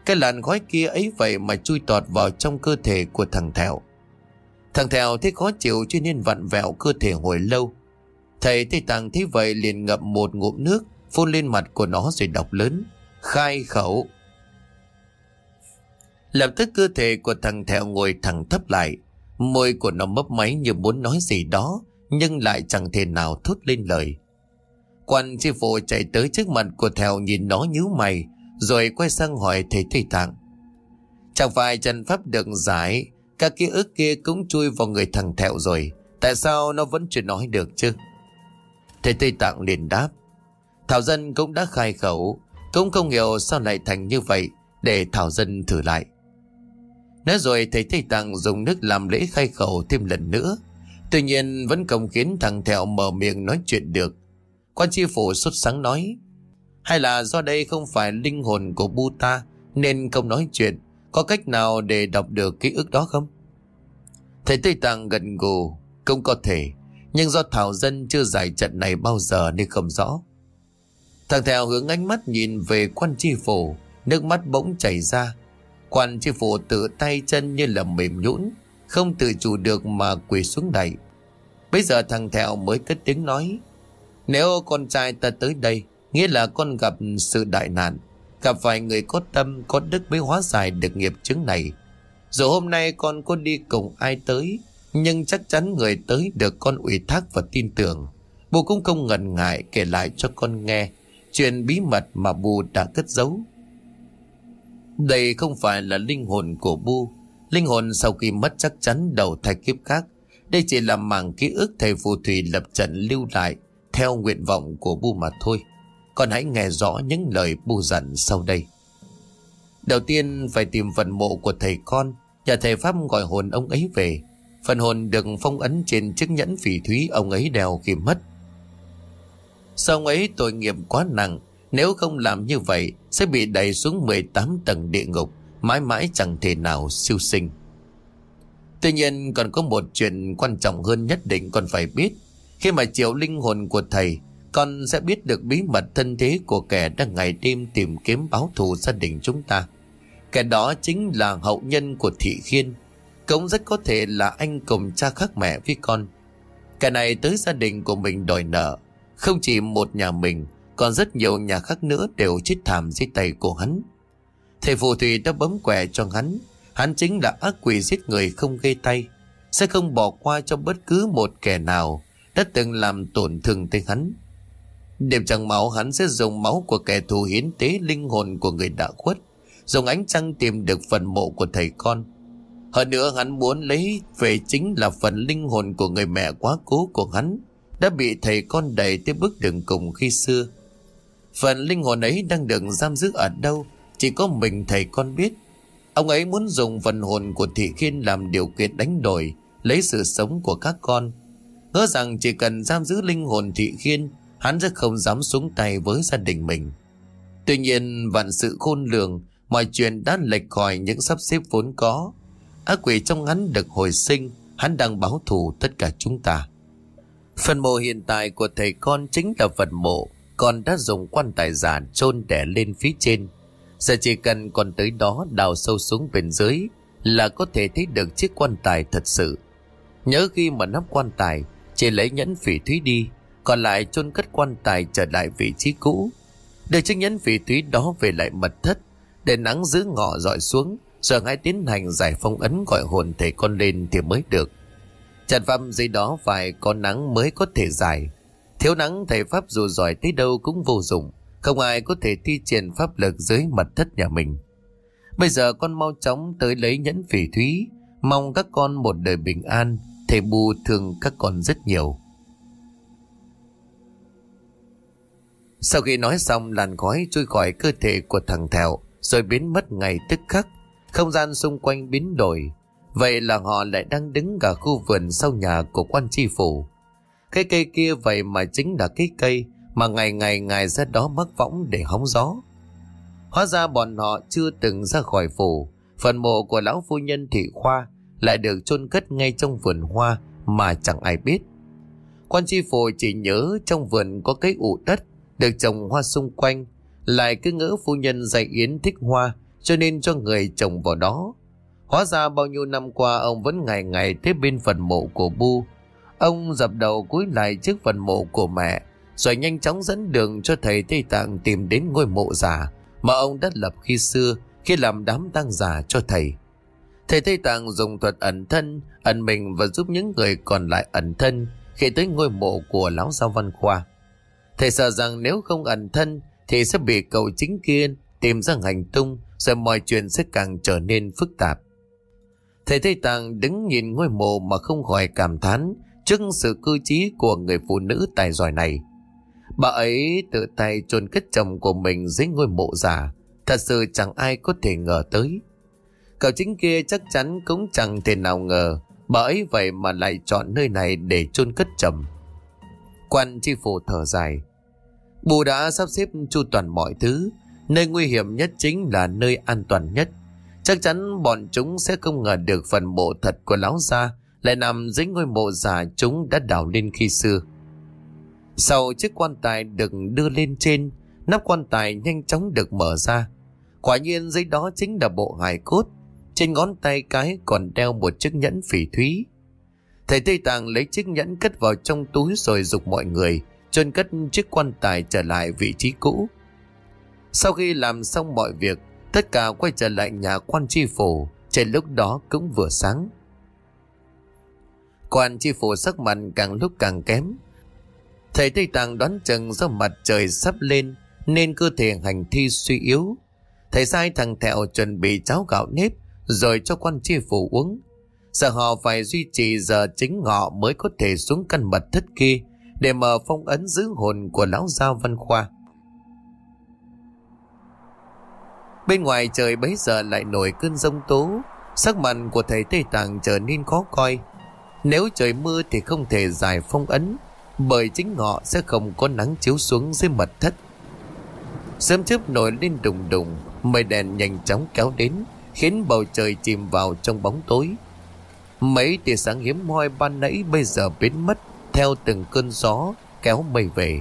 Cái làn khói kia ấy vậy mà chui tọt vào trong cơ thể của thằng thèo Thằng thèo thấy khó chịu cho nên vặn vẹo cơ thể hồi lâu. Thầy Tây Tạng thấy vậy liền ngậm một ngụm nước phun lên mặt của nó rồi đọc lớn. Khai khẩu. Lập tức cơ thể của thằng thèo ngồi thẳng thấp lại. Môi của nó mấp máy như muốn nói gì đó nhưng lại chẳng thể nào thốt lên lời. Quan chi phụ chạy tới trước mặt của Thèo nhìn nó nhíu mày, rồi quay sang hỏi thầy Tây Tạng. Chẳng phải Trần Pháp được giải, các ký ức kia cũng chui vào người thằng Thẹo rồi, tại sao nó vẫn chưa nói được chứ? Thầy Tây Tạng liền đáp. Thảo Dân cũng đã khai khẩu, cũng không hiểu sao lại thành như vậy, để Thảo Dân thử lại. Nói rồi thầy Tây Tạng dùng nước làm lễ khai khẩu thêm lần nữa. Tuy nhiên vẫn không khiến thằng Thẹo mở miệng nói chuyện được. Quan chi phủ xuất sáng nói hay là do đây không phải linh hồn của Buta Nên không nói chuyện Có cách nào để đọc được ký ức đó không? Thầy Tây Tạng gần gù Không có thể Nhưng do Thảo Dân chưa giải trận này bao giờ nên không rõ. Thằng Thèo hướng ánh mắt nhìn về quan chi phủ Nước mắt bỗng chảy ra. Quan chi phủ tự tay chân như là mềm nhũn Không tự chủ được mà quỳ xuống đẩy Bây giờ thằng Thèo mới cất tiếng nói nếu con trai ta tới đây, nghĩa là con gặp sự đại nạn, gặp phải người có tâm, có đức mới hóa giải được nghiệp chứng này. Dù hôm nay con có đi cùng ai tới, nhưng chắc chắn người tới được con ủy thác và tin tưởng. Bù cũng không ngần ngại kể lại cho con nghe chuyện bí mật mà Bù đã cất giấu. Đây không phải là linh hồn của Bu. Linh hồn sau khi mất chắc chắn đầu thai kiếp khác. Đây chỉ là mảng ký ức thầy phù thủy lập trận lưu lại theo nguyện vọng của Bu mà thôi. Con hãy nghe rõ những lời Bu dặn sau đây. Đầu tiên phải tìm phần mộ của thầy con, nhà thầy Pháp gọi hồn ông ấy về. Phần hồn được phong ấn trên chiếc nhẫn phỉ thúy ông ấy đeo khi mất. Sau ông ấy tội nghiệp quá nặng, nếu không làm như vậy sẽ bị đẩy xuống 18 tầng địa ngục, mãi mãi chẳng thể nào siêu sinh. Tuy nhiên còn có một chuyện quan trọng hơn nhất định còn phải biết khi mà chiều linh hồn của thầy, con sẽ biết được bí mật thân thế của kẻ đang ngày đêm tìm kiếm báo thù gia đình chúng ta. Kẻ đó chính là hậu nhân của Thị Khiên. Cũng rất có thể là anh cùng cha khác mẹ với con. Kẻ này tới gia đình của mình đòi nợ. Không chỉ một nhà mình, Còn rất nhiều nhà khác nữa đều chết thảm dưới tay của hắn. Thầy phù thủy đã bấm quẻ cho hắn. Hắn chính là ác quỷ giết người không gây tay. Sẽ không bỏ qua cho bất cứ một kẻ nào Đã từng làm tổn thương tới hắn. Đêm trăng máu hắn sẽ dùng máu của kẻ thù hiến tế linh hồn của người đã khuất, Dùng ánh trăng tìm được phần mộ của thầy con hơn nữa, hắn muốn lấy về chính là phần linh hồn của người mẹ quá cố của hắn, đã bị thầy con đẩy tới bước đường cùng khi xưa. Phần linh hồn ấy đang được giam giữ ở đâu, chỉ có mình thầy con biết. Ông ấy muốn dùng phần hồn của Thị Khiên làm điều kiện đánh đổi, lấy sự sống của các con. Hứa rằng chỉ cần giam giữ linh hồn Thị Khiên hắn sẽ không dám xuống tay với gia đình mình. Tuy nhiên, vạn sự khôn lường, mọi chuyện đã lệch khỏi những sắp xếp vốn có. Ác quỷ trong hắn được hồi sinh, Hắn đang báo thù tất cả chúng ta. Phần mộ hiện tại của thầy con chính là phần mộ. Con đã dùng quan tài giả chôn đẻ lên phía trên. Giờ chỉ cần còn tới đó đào sâu xuống bên dưới Là có thể thấy được chiếc quan tài thật sự. Nhớ khi mà nắp quan tài, Chỉ lấy nhẫn phỉ thúy đi còn lại chôn cất quan tài trở lại vị trí cũ. Để chiếc nhẫn phỉ thúy đó về lại mật thất, Để nắng giữ ngọ dọi xuống rồi hãy tiến hành giải phong ấn gọi hồn thể con lên thì mới được. Chặt văm dưới đó phải có nắng mới có thể giải. Thiếu nắng thầy Pháp dù giỏi tới đâu cũng vô dụng, Không ai có thể thi triển pháp lực dưới mật thất nhà mình. Bây giờ con mau chóng tới lấy nhẫn phỉ thúy, Mong các con một đời bình an, Thầy bù thương các con rất nhiều. Sau khi nói xong, làn khói trôi khỏi cơ thể của thằng Thẹo, Rồi biến mất ngay tức khắc. Không gian xung quanh biến đổi. Vậy là họ lại đang đứng cả khu vườn sau nhà của quan tri phủ. Cái cây kia vậy mà chính là cái cây Mà ngày ngày ngày ra đó mắc võng để hóng gió. Hóa ra bọn họ chưa từng ra khỏi phủ. Phần mộ của lão phu nhân thị khoa Lại được chôn cất ngay trong vườn hoa Mà chẳng ai biết. Quan tri phủ chỉ nhớ trong vườn có cái ụ đất. Được trồng hoa xung quanh Lại cứ ngỡ phu nhân dạy yến thích hoa cho nên cho người trồng vào đó. Hóa ra bao nhiêu năm qua ông vẫn ngày ngày tiếp bên phần mộ của Bu. Ông dập đầu cúi lại trước phần mộ của mẹ, rồi nhanh chóng dẫn đường cho thầy Tây Tạng tìm đến ngôi mộ già mà ông đã lập khi xưa khi làm đám tang giả cho thầy. Thầy Tây Tạng dùng thuật ẩn thân, ẩn mình và giúp những người còn lại ẩn thân khi tới ngôi mộ của lão giao văn khoa. Thầy sợ rằng nếu không ẩn thân thì sẽ bị cậu chính kia tìm ra hành tung rồi mọi chuyện sẽ càng trở nên phức tạp. Thầy Tây Tạng đứng nhìn ngôi mộ mà không khỏi cảm thán trước sự cư trí của người phụ nữ tài giỏi này. Bà ấy tự tay chôn cất chồng của mình dưới ngôi mộ già, thật sự chẳng ai có thể ngờ tới. Cậu chính kia chắc chắn cũng chẳng thể nào ngờ bà ấy vậy mà lại chọn nơi này để chôn cất chồng. Quan chi phủ thở dài. Bù đã sắp xếp chu toàn mọi thứ, Nơi nguy hiểm nhất chính là nơi an toàn nhất. Chắc chắn bọn chúng sẽ không ngờ được phần mộ thật của lão gia lại nằm dưới ngôi mộ giả chúng đã đào lên khi xưa. Sau chiếc quan tài được đưa lên trên, nắp quan tài nhanh chóng được mở ra. Quả nhiên dưới đó chính là bộ hài cốt. Trên ngón tay cái còn đeo một chiếc nhẫn phỉ thúy. Thầy Tây Tạng lấy chiếc nhẫn cất vào trong túi rồi dục mọi người, chôn cất chiếc quan tài trở lại vị trí cũ. Sau khi làm xong mọi việc, tất cả quay trở lại nhà quan tri phủ, trên lúc đó cũng vừa sáng. Quan tri phủ sắc mặt càng lúc càng kém. Thầy Tây Tạng đoán chừng do mặt trời sắp lên nên cơ thể hành thi suy yếu. Thầy sai thằng Thẹo chuẩn bị cháo gạo nếp rồi cho quan tri phủ uống. Sợ họ phải duy trì giờ chính họ mới có thể xuống căn mật thất kia để mở phong ấn giữ hồn của lão giao văn khoa. Bên ngoài trời bấy giờ lại nổi cơn rông tố, Sắc mặt của thầy Tây Tạng trở nên khó coi. Nếu trời mưa thì không thể giải phong ấn, Bởi chính họ sẽ không có nắng chiếu xuống dưới mật thất. Sớm chớp nổi lên đùng đùng, Mây đèn nhanh chóng kéo đến, Khiến bầu trời chìm vào trong bóng tối. Mấy tia sáng hiếm hoi ban nãy bây giờ biến mất Theo từng cơn gió kéo mây về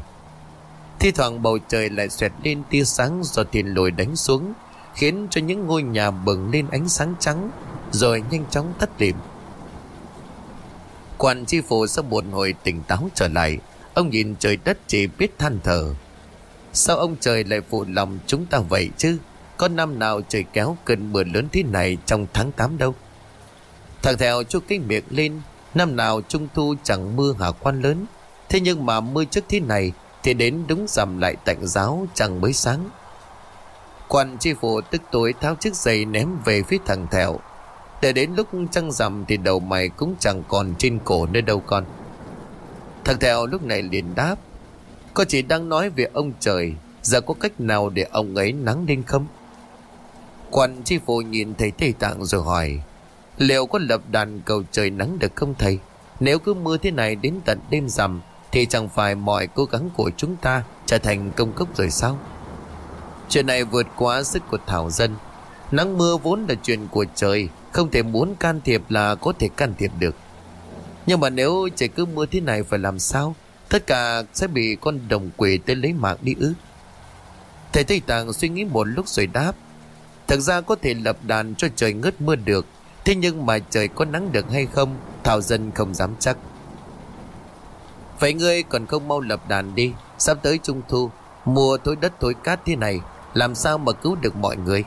Thi thoảng bầu trời lại xoẹt lên tia sáng do thiên lồi đánh xuống khiến cho những ngôi nhà bừng lên ánh sáng trắng rồi nhanh chóng tắt điểm. Quan chi phủ sau một hồi tỉnh táo trở lại, ông nhìn trời đất chỉ biết than thở. Sao ông trời lại phụ lòng chúng ta vậy chứ? Có năm nào trời kéo cơn mưa lớn thế này trong tháng 8 đâu. Thằng theo chú cái miệng lên, năm nào trung thu chẳng mưa hạ quan lớn. Thế nhưng mà mưa trước thế này thì đến đúng rằm lại tạnh giáo chẳng mới sáng. Quan chi phủ tức tối tháo chiếc giày ném về phía thằng thẹo. Để đến lúc trăng rằm thì đầu mày cũng chẳng còn trên cổ nơi đâu con. Thằng thẹo lúc này liền đáp. Có chỉ đang nói về ông trời, giờ có cách nào để ông ấy nắng lên không? Quan chi phủ nhìn thấy thầy tạng rồi hỏi. Liệu có lập đàn cầu trời nắng được không thầy? Nếu cứ mưa thế này đến tận đêm rằm thì chẳng phải mọi cố gắng của chúng ta trở thành công cốc rồi sao? Chuyện này vượt quá sức của Thảo Dân. Nắng mưa vốn là chuyện của trời, không thể muốn can thiệp là có thể can thiệp được. Nhưng mà nếu trời cứ mưa thế này phải làm sao? Tất cả sẽ bị con đồng quỷ tới lấy mạng đi ư? Thầy Tây tàng suy nghĩ một lúc rồi đáp. Thật ra có thể lập đàn cho trời ngớt mưa được, thế nhưng mà trời có nắng được hay không, Thảo Dân không dám chắc. Vậy ngươi còn không mau lập đàn đi, sắp tới trung thu, mùa thối đất thối cát thế này, làm sao mà cứu được mọi người?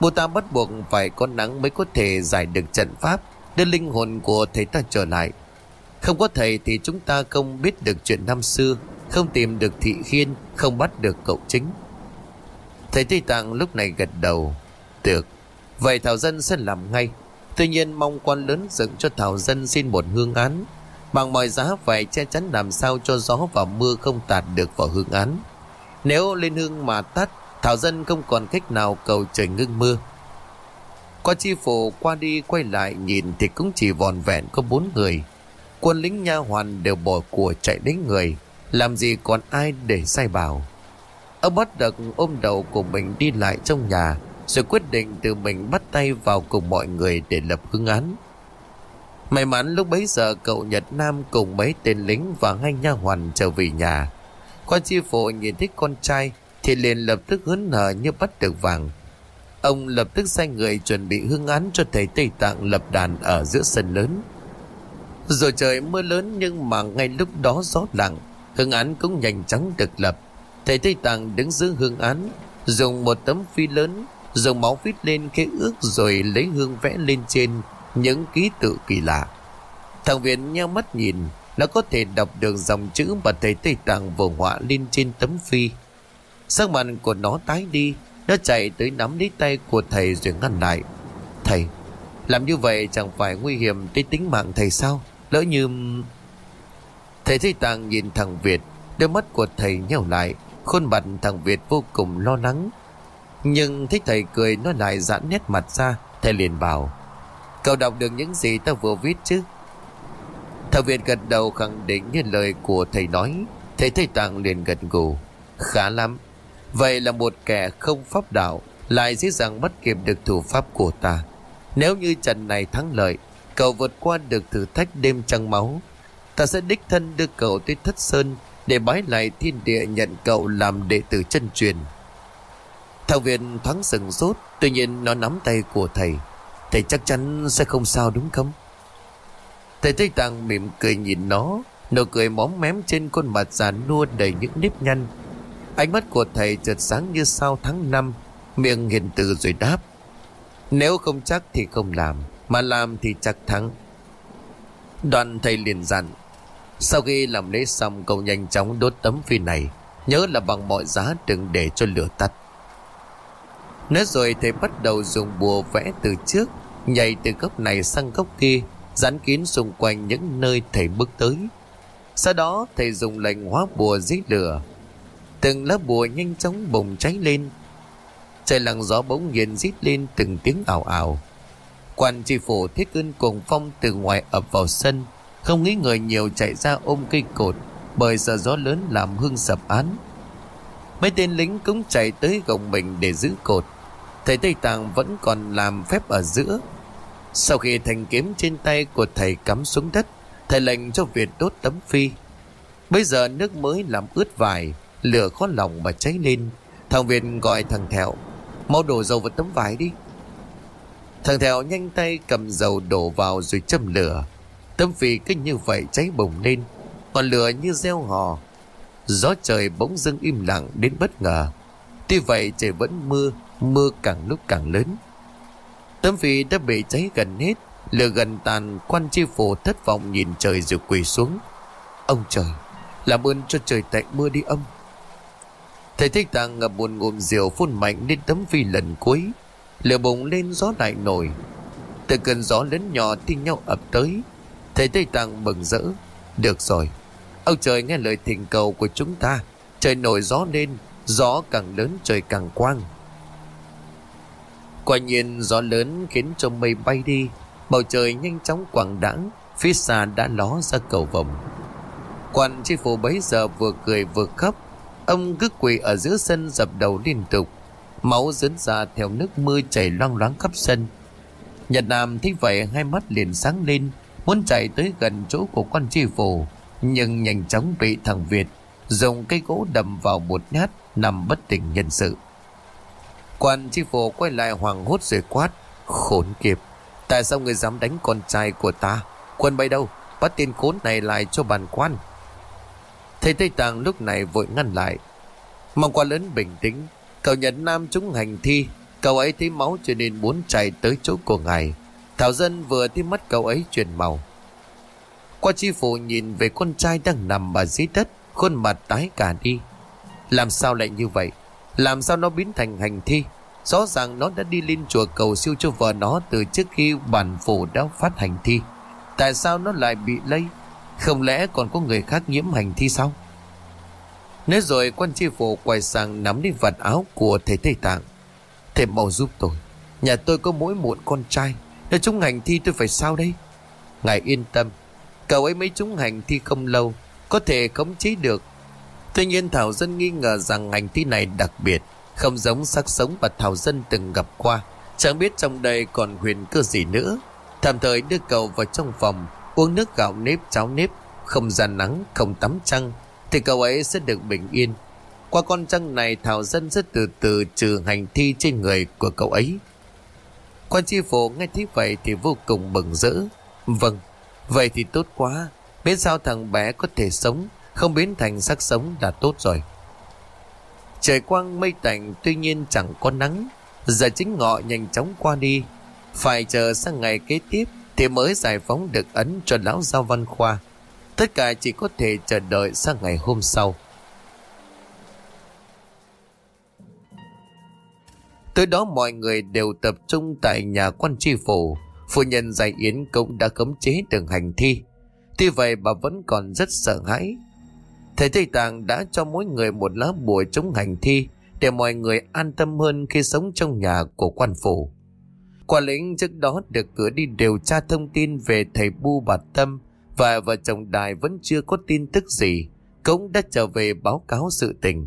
Bồ ta bắt buộc phải có nắng mới có thể giải được trận pháp Đưa linh hồn của thầy ta trở lại. Không có thầy thì chúng ta không biết được chuyện năm xưa Không tìm được thị khiên Không bắt được cậu chính. Thầy Tây Tạng lúc này gật đầu Được Vậy Thảo Dân sẽ làm ngay. Tuy nhiên mong quan lớn dựng cho Thảo Dân xin một hương án, Bằng mọi giá phải che chắn làm sao cho gió và mưa không tạt được vào hương án Nếu lên hương mà tắt, Thảo dân không còn cách nào cầu trời ngưng mưa. Qua chi phủ qua đi quay lại nhìn thì cũng chỉ vòn vẹn có bốn người. Quân lính nha hoàn đều bỏ của chạy đến người. Làm gì còn ai để sai bảo. Ông bắt được ôm đầu của mình đi lại trong nhà rồi quyết định từ mình bắt tay vào cùng mọi người để lập hương án. May mắn lúc bấy giờ cậu Nhật Nam cùng mấy tên lính và hai nha hoàn trở về nhà. Quan chi phụ nhìn thấy con trai thì liền lập tức hớn hở như bắt được vàng. Ông lập tức sai người chuẩn bị hương án cho thầy Tây Tạng lập đàn ở giữa sân lớn. Rồi trời mưa lớn nhưng mà ngay lúc đó gió lặng, hương án cũng nhanh chóng được lập. Thầy Tây Tạng đứng giữ hương án, dùng một tấm phi lớn, dùng máu viết lên kế ước rồi lấy hương vẽ lên trên những ký tự kỳ lạ. Thằng Viện nheo mắt nhìn, nó có thể đọc được dòng chữ mà thầy Tây Tạng vừa họa lên trên tấm phi. Sắc mặt của nó tái đi Nó chạy tới nắm lấy tay của thầy rồi ngăn lại Thầy Làm như vậy chẳng phải nguy hiểm tới tính mạng thầy sao Lỡ như Thầy tây tàng nhìn thằng Việt Đôi mắt của thầy nheo lại Khuôn mặt thằng Việt vô cùng lo lắng nhưng thấy thầy cười Nó lại giãn nét mặt ra Thầy liền bảo Cậu đọc được những gì ta vừa viết chứ Thầy Việt gật đầu khẳng định như lời của thầy nói Thầy thầy tàng liền gật gù Khá lắm Vậy là một kẻ không pháp đạo lại dễ dàng bắt kịp được thủ pháp của ta. Nếu như trận này thắng lợi, cậu vượt qua được thử thách đêm trăng máu, ta sẽ đích thân đưa cậu tới thất sơn để bái lại thiên địa nhận cậu làm đệ tử chân truyền. Thằng Việt thoáng sừng sốt, tuy nhiên nó nắm tay của thầy. Thầy chắc chắn sẽ không sao đúng không? Thầy Tây Tạng mỉm cười nhìn nó, nụ cười móm mém trên khuôn mặt già nua đầy những nếp nhăn. Ánh mắt của thầy chợt sáng như sao tháng năm Miệng hiền từ rồi đáp. Nếu không chắc thì không làm Mà làm thì chắc thắng. Đoàn thầy liền dặn Sau khi làm lễ xong cậu nhanh chóng đốt tấm phi này. Nhớ là bằng mọi giá đừng để cho lửa tắt. Nói rồi thầy bắt đầu dùng bùa vẽ từ trước, Nhảy từ góc này sang góc kia, Dán kín xung quanh những nơi thầy bước tới. Sau đó, thầy dùng lệnh hóa bùa giết lửa. Từng lá bùa nhanh chóng bùng cháy lên. Trời lặng gió bỗng nhiên rít lên từng tiếng ảo ảo Quan tri phủ thiết cơn cùng phong từ ngoài ập vào sân. Không nghĩ người nhiều chạy ra ôm cây cột, Bởi sợ gió lớn làm hương sập án. Mấy tên lính cũng chạy tới gồng mình để giữ cột. Thầy Tây Tạng vẫn còn làm phép ở giữa Sau khi thành kiếm trên tay của thầy cắm xuống đất Thầy lệnh cho Việt đốt tấm phi Bây giờ nước mới làm ướt vải Lửa khó lòng mà cháy lên Thằng Việt gọi thằng Thẹo Mau đổ dầu vào tấm vải đi Thằng Thèo nhanh tay cầm dầu đổ vào rồi châm lửa. Tấm phi cứ như vậy cháy bùng lên. Còn lửa như gieo hò. Gió trời bỗng dưng im lặng đến bất ngờ. Tuy vậy trời vẫn mưa, mưa càng lúc càng lớn. Tấm phi đã bị cháy gần hết. Lửa gần tàn quan chi phủ thất vọng nhìn trời rồi quỳ xuống. Ông trời, làm ơn cho trời tạnh mưa đi âm. Thầy thích tàng ngập buồn ngụm rượu phun mạnh lên tấm phi lần cuối. Lửa bùng lên gió đại nổi. Từ cơn gió lớn nhỏ tin nhau ập tới. Thầy Tây Tạng mừng rỡ. Được rồi. Ông trời nghe lời thỉnh cầu của chúng ta. Trời nổi gió lên. Gió càng lớn trời càng quang. Quả nhiên gió lớn khiến cho mây bay đi. Bầu trời nhanh chóng quảng đãng. Phía xa đã ló ra cầu vồng. Quan chi phủ bấy giờ vừa cười vừa khóc. Ông cứ quỳ ở giữa sân dập đầu liên tục. Máu dấn ra theo nước mưa chảy loang loáng khắp sân. Nhật Nam thấy vậy hai mắt liền sáng lên, muốn chạy tới gần chỗ của quan tri phủ, nhưng nhanh chóng bị thằng Việt dùng cây gỗ đầm vào một nhát nằm bất tỉnh nhân sự. Quan tri phủ quay lại hoàng hốt rồi quát, khốn kịp. tại sao người dám đánh con trai của ta? Quân bay đâu? Bắt tên khốn này lại cho bàn quan. Thầy Tây Tạng lúc này vội ngăn lại. Mong quan lớn bình tĩnh, cậu nhận nam chúng hành thi, cậu ấy thấy máu cho nên muốn chạy tới chỗ của ngài. Thảo dân vừa thấy mắt cậu ấy chuyển màu. Qua chi phủ nhìn về con trai đang nằm ở dưới đất, khuôn mặt tái cả đi. Làm sao lại như vậy? Làm sao nó biến thành hành thi? Rõ ràng nó đã đi lên chùa cầu siêu cho vợ nó từ trước khi bản phủ đã phát hành thi. Tại sao nó lại bị lây? Không lẽ còn có người khác nhiễm hành thi sao? Nói rồi, quan tri phủ quay sang nắm đi vật áo của thầy Tây Tạng. Thầy mau giúp tôi. Nhà tôi có mỗi muộn con trai. Nếu chúng hành thi tôi phải sao đây? Ngài yên tâm. Cậu ấy mấy chúng hành thi không lâu. Có thể khống chế được. Tuy nhiên Thảo Dân nghi ngờ rằng hành thi này đặc biệt. Không giống sắc sống mà Thảo Dân từng gặp qua. Chẳng biết trong đây còn huyền cơ gì nữa. Tạm thời đưa cậu vào trong phòng, Uống nước gạo nếp, cháo nếp, Không ra nắng, không tắm trăng, Thì cậu ấy sẽ được bình yên. Qua con trăng này, Thảo Dân sẽ từ từ trừ hành thi trên người của cậu ấy. Quan chi phủ nghe thấy vậy thì vô cùng mừng rỡ. Vâng Vậy thì tốt quá. Biết sao thằng bé có thể sống, Không biến thành xác sống là tốt rồi. Trời quang mây tạnh Tuy nhiên chẳng có nắng Giờ chính ngọ nhanh chóng qua đi Phải chờ sang ngày kế tiếp thì mới giải phóng được ấn cho lão giao văn khoa. Tất cả chỉ có thể chờ đợi sang ngày hôm sau. Tới đó mọi người đều tập trung tại nhà quan tri phủ. Phu nhân Giải Yến cũng đã cấm chế đường hành thi. Tuy vậy bà vẫn còn rất sợ hãi. Thầy Tây Tạng đã cho mỗi người một lá bùa chống hành thi để mọi người an tâm hơn khi sống trong nhà của quan phủ. Quả lĩnh trước đó được cử đi điều tra thông tin về thầy Bu Bạt Tâm và vợ chồng Đài vẫn chưa có tin tức gì, cũng đã trở về báo cáo sự tình.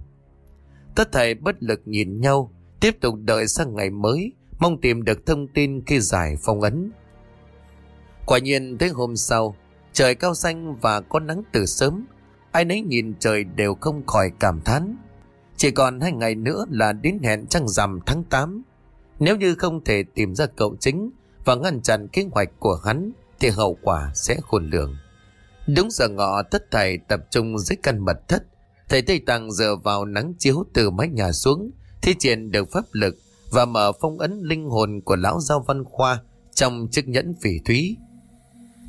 Tất thầy bất lực nhìn nhau, tiếp tục đợi sang ngày mới, mong tìm được thông tin khi giải phong ấn. Quả nhiên tới hôm sau, trời cao xanh và có nắng từ sớm, ai nấy nhìn trời đều không khỏi cảm thán. Chỉ còn hai ngày nữa là đến hẹn trăng rằm tháng 8, nếu như không thể tìm ra cậu chính và ngăn chặn kế hoạch của hắn thì hậu quả sẽ khôn lường. Đúng giờ ngọ tất thầy tập trung dưới căn mật thất. Thầy Tây Tạng dựa vào nắng chiếu từ mái nhà xuống, thi triển được pháp lực và mở phong ấn linh hồn của lão giao văn khoa trong chiếc nhẫn phỉ thúy.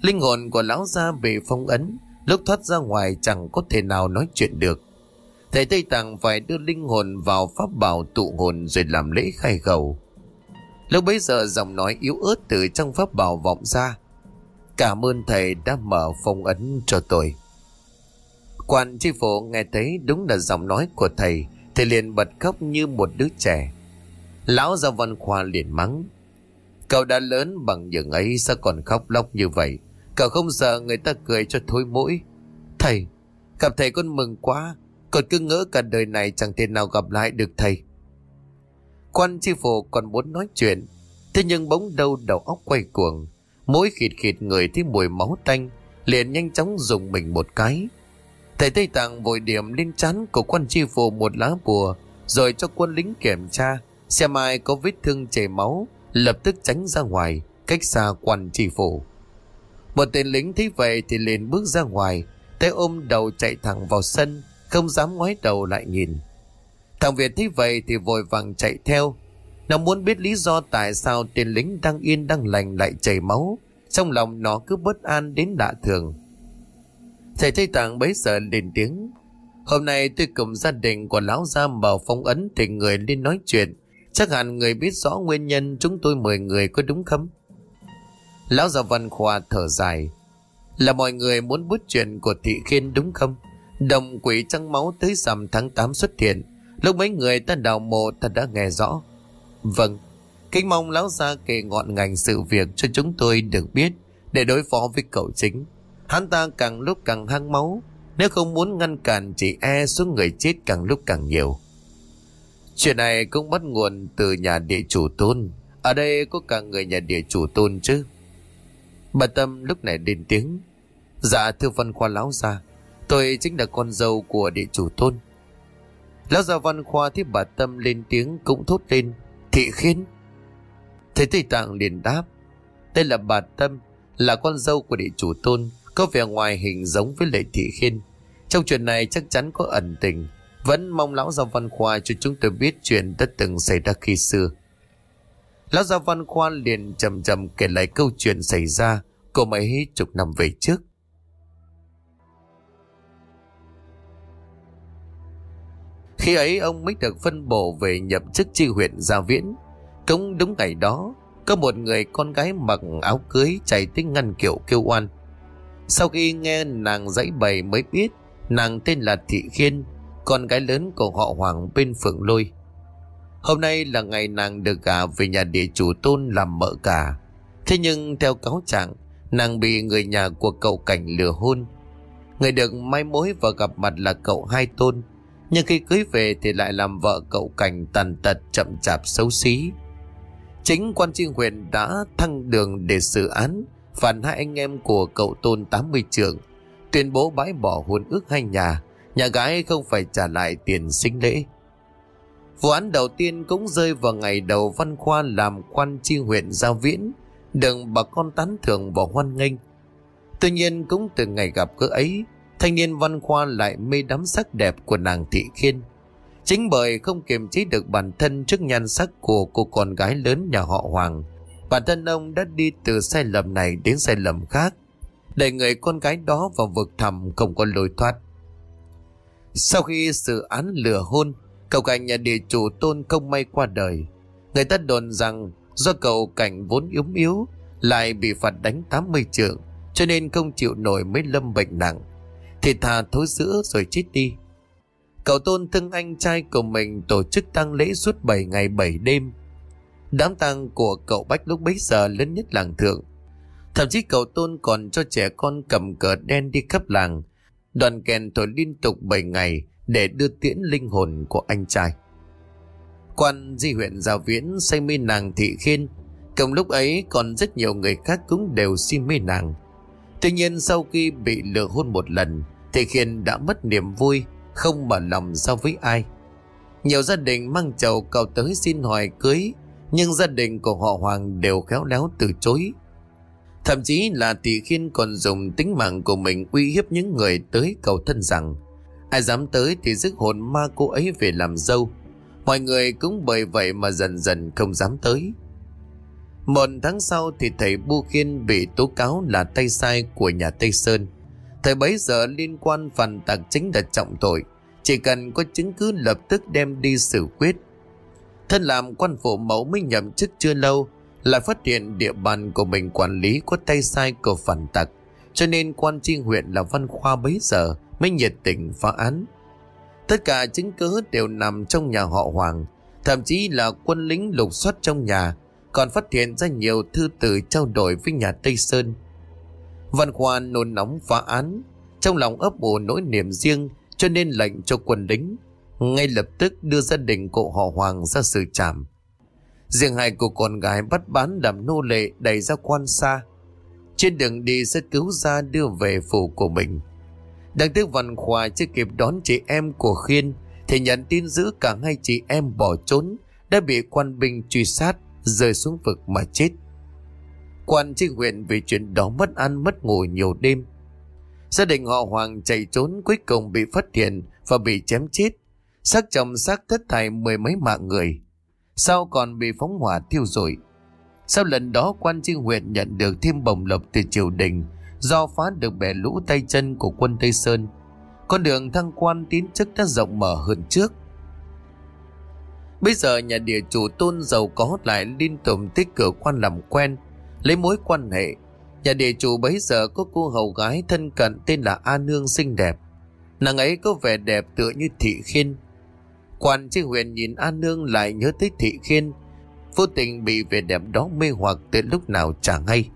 Linh hồn của lão gia bị phong ấn, lúc thoát ra ngoài chẳng có thể nào nói chuyện được. Thầy Tây Tạng phải đưa linh hồn vào pháp bảo tụ hồn rồi làm lễ khai khẩu Lúc bấy giờ giọng nói yếu ớt từ trong pháp bảo vọng ra. Cảm ơn thầy đã mở phong ấn cho tôi. Quan tri phủ nghe thấy đúng là giọng nói của thầy thì liền bật khóc như một đứa trẻ. Lão gia văn khoa liền mắng. Cậu đã lớn bằng những ấy, sao còn khóc lóc như vậy? Cậu không sợ người ta cười cho thối mũi. Thầy, gặp thầy con mừng quá. Còn cứ ngỡ cả đời này chẳng thể nào gặp lại được thầy. Quan chi phủ còn muốn nói chuyện Thế nhưng bỗng đâu đầu óc quay cuồng Mỗi khịt khịt người thấy mùi máu tanh Liền nhanh chóng dùng mình một cái Thầy Tây Tạng vội điểm lên chắn của quan chi phủ một lá bùa Rồi cho quân lính kiểm tra Xem ai có vết thương chảy máu lập tức tránh ra ngoài, cách xa quan tri phủ. Một tên lính thấy vậy thì liền bước ra ngoài, tay ôm đầu chạy thẳng vào sân, không dám ngoái đầu lại nhìn. Thằng Việt thấy vậy thì vội vàng chạy theo. Nó muốn biết lý do tại sao tên lính đang yên đang lành lại chảy máu. Trong lòng nó cứ bất an đến lạ thường. Thầy Tây Tạng bấy giờ lên tiếng. Hôm nay tôi cùng gia đình của lão gia mở phong ấn thì người lên nói chuyện. Chắc hẳn người biết rõ nguyên nhân chúng tôi mời người có đúng không? Lão già văn khoa thở dài. Là mọi người muốn bút chuyện của thị khiên đúng không? Đồng quỷ trăng máu tới rằm tháng 8 xuất hiện. Lúc mấy người ta đào mộ ta đã nghe rõ. Vâng, kính mong lão gia kể ngọn ngành sự việc cho chúng tôi được biết để đối phó với cậu chính. Hắn ta càng lúc càng hăng máu, nếu không muốn ngăn cản chỉ e số người chết càng lúc càng nhiều. Chuyện này cũng bắt nguồn từ nhà địa chủ tôn. Ở đây có cả người nhà địa chủ tôn chứ. Bà Tâm lúc này lên tiếng. Dạ thưa văn khoa lão gia, tôi chính là con dâu của địa chủ thôn Lão gia văn khoa thấy bà Tâm lên tiếng cũng thốt lên. Thị khiến. Thầy Tây Tạng liền đáp. Đây là bà Tâm, là con dâu của địa chủ tôn, có vẻ ngoài hình giống với lệ thị khiên. Trong chuyện này chắc chắn có ẩn tình, vẫn mong lão gia văn khoa cho chúng tôi biết chuyện đã từng xảy ra khi xưa. Lão gia văn khoa liền chậm chậm kể lại câu chuyện xảy ra của mấy chục năm về trước. Khi ấy ông mới được phân bổ về nhập chức tri huyện Gia Viễn. Cũng đúng ngày đó, có một người con gái mặc áo cưới chạy tới ngăn kiệu kêu oan. Sau khi nghe nàng dãy bày mới biết nàng tên là Thị Khiên, con gái lớn của họ Hoàng bên Phượng Lôi. Hôm nay là ngày nàng được gả về nhà địa chủ tôn làm mợ cả. Thế nhưng theo cáo trạng, nàng bị người nhà của cậu cảnh lừa hôn. Người được mai mối và gặp mặt là cậu hai tôn. Nhưng khi cưới về thì lại làm vợ cậu cảnh tàn tật, chậm chạp, xấu xí. Chính quan tri huyện đã thăng đường để xử án, phản hai anh em của cậu tôn 80 trường, tuyên bố bãi bỏ hôn ước hai nhà nhà gái không phải trả lại tiền sinh lễ vụ án đầu tiên cũng rơi vào ngày đầu văn khoa làm quan tri huyện giao viễn đừng bà con tán thưởng và hoan nghênh. Tuy nhiên cũng từ ngày gặp gỡ ấy, thanh niên văn khoa lại mê đắm sắc đẹp của nàng thị khiên. Chính bởi không kiềm chế được bản thân trước nhan sắc của cô con gái lớn nhà họ hoàng, bản thân ông đã đi từ sai lầm này đến sai lầm khác đẩy người con gái đó vào vực thẳm không có lối thoát. Sau khi sự án lừa hôn, cậu cảnh nhà địa chủ tôn không may qua đời, người ta đồn rằng do cậu cảnh vốn yếu yếu, lại bị phạt đánh 80 trượng, cho nên không chịu nổi mới lâm bệnh nặng. Thì thà thối giữa rồi chết đi. Cậu tôn thương anh trai của mình tổ chức tang lễ suốt 7 ngày 7 đêm. Đám tang của cậu bách lúc bấy giờ lớn nhất làng thượng. Thậm chí cậu tôn còn cho trẻ con cầm cờ đen đi khắp làng, đoàn kèn thổi liên tục 7 ngày để đưa tiễn linh hồn của anh trai quan di huyện giao viễn say mê nàng thị khiên, cùng lúc ấy còn rất nhiều người khác cũng đều si mê nàng. Tuy nhiên sau khi bị lừa hôn một lần, thị khiên đã mất niềm vui, không mở lòng giao với ai. Nhiều gia đình mang chầu cầu tới xin hỏi cưới, nhưng gia đình của họ hoàng đều khéo léo từ chối. Thậm chí là thị khiên còn dùng tính mạng của mình uy hiếp những người tới cầu thân rằng, ai dám tới thì rước hồn ma cô ấy về làm dâu mọi người cũng bởi vậy mà dần dần không dám tới một tháng sau thì thầy Bu Khiên bị tố cáo là tay sai của nhà Tây Sơn. Thời bấy giờ liên quan phản tạc chính là trọng tội. Chỉ cần có chứng cứ lập tức đem đi xử quyết. Thân làm quan phụ mẫu mới nhậm chức chưa lâu, lại phát hiện địa bàn của mình quản lý có tay sai của phản tặc. Cho nên quan tri huyện là văn khoa bấy giờ mới nhiệt tình phá án. Tất cả chứng cứ đều nằm trong nhà họ Hoàng, thậm chí là quân lính lục soát trong nhà, còn phát hiện ra nhiều thư từ trao đổi với nhà Tây Sơn. Văn Khoa nôn nóng phá án, trong lòng ấp ủ nỗi niềm riêng cho nên lệnh cho quân lính ngay lập tức đưa gia đình cụ họ Hoàng ra xử trảm. Riêng hai cô con gái bắt bán làm nô lệ đẩy ra quan xa. Trên đường đi sẽ cứu ra đưa về phủ của mình đang tiếc văn khoa chưa kịp đón chị em của Khiên, thì nhận tin giữ cả hai chị em bỏ trốn, đã bị quan binh truy sát, rơi xuống vực mà chết. Quan tri huyện vì chuyện đó mất ăn, mất ngủ nhiều đêm. Gia đình họ Hoàng chạy trốn, cuối cùng bị phát hiện và bị chém chết. Xác chồng xác thất thải mười mấy mạng người. Sau còn bị phóng hỏa thiêu rụi. Sau lần đó, quan tri huyện nhận được thêm bổng lộc từ triều đình do phá được bẻ lũ tay chân của quân Tây Sơn. Con đường thăng quan tiến chức đã rộng mở hơn trước. Bây giờ nhà địa chủ tôn giàu có lại liên tục tích cửa quan làm quen, lấy mối quan hệ. Nhà địa chủ bấy giờ có cô hầu gái thân cận tên là A Nương xinh đẹp. Nàng ấy có vẻ đẹp tựa như thị khiên. Quan trên huyện nhìn A Nương lại nhớ tới thị khiên, vô tình bị vẻ đẹp đó mê hoặc từ lúc nào chẳng hay.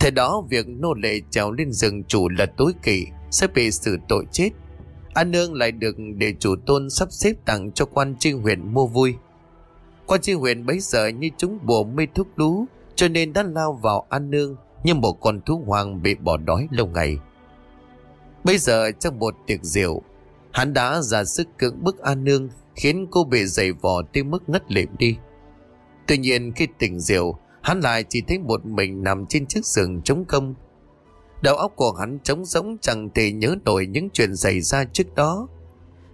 Thế đó việc nô lệ trèo lên rừng chủ là tối kỵ sẽ bị xử tội chết. An Nương lại được để chủ tôn sắp xếp tặng cho quan tri huyện mua vui. Quan tri huyện bấy giờ như chúng bùa mê thuốc lú cho nên đã lao vào An Nương như một con thú hoàng bị bỏ đói lâu ngày. Bây giờ trong một tiệc rượu, hắn đã ra sức cưỡng bức An Nương khiến cô bị dày vò tới mức ngất lịm đi. Tuy nhiên khi tỉnh rượu, hắn lại chỉ thấy một mình nằm trên chiếc giường trống công Đầu óc của hắn trống rỗng chẳng thể nhớ nổi những chuyện xảy ra trước đó.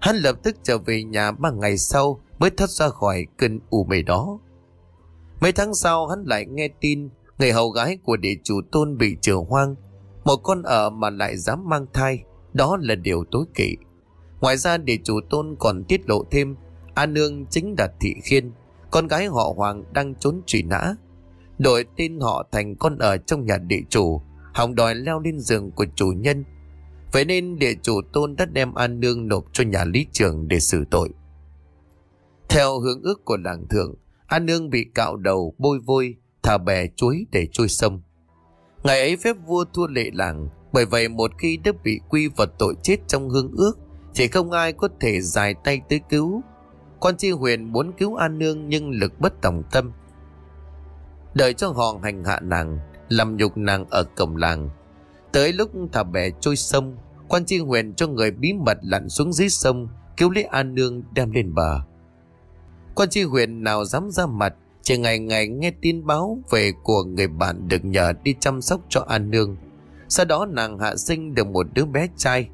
Hắn lập tức trở về nhà ba ngày sau mới thoát ra khỏi cơn u mê đó. Mấy tháng sau hắn lại nghe tin người hầu gái của địa chủ tôn bị trừ hoang. Một con ở mà lại dám mang thai, đó là điều tối kỵ. Ngoài ra địa chủ tôn còn tiết lộ thêm a Nương chính là Thị Khiên, con gái họ Hoàng đang trốn truy nã. Đổi tên họ thành con ở trong nhà địa chủ, hòng đòi leo lên giường của chủ nhân. Vậy nên địa chủ tôn đã đem An Nương nộp cho nhà lý trưởng để xử tội. Theo hướng ước của làng thượng An Nương bị cạo đầu, bôi vôi, Thả bè chuối để trôi sông. Ngày ấy phép vua thua lệ làng, Bởi vậy một khi đã bị quy vật tội chết trong hương ước, Thì không ai có thể dài tay tới cứu. Con chi huyền muốn cứu An Nương nhưng lực bất tòng tâm. Đợi cho họ hành hạ nàng làm nhục nàng ở cổng làng. Tới lúc thả bè trôi sông, quan tri huyền cho người bí mật lặn xuống dưới sông, cứu lấy An Nương đem lên bờ. Quan tri huyền nào dám ra mặt, chỉ ngày ngày nghe tin báo về của người bạn được nhờ đi chăm sóc cho An Nương. Sau đó nàng hạ sinh được một đứa bé trai.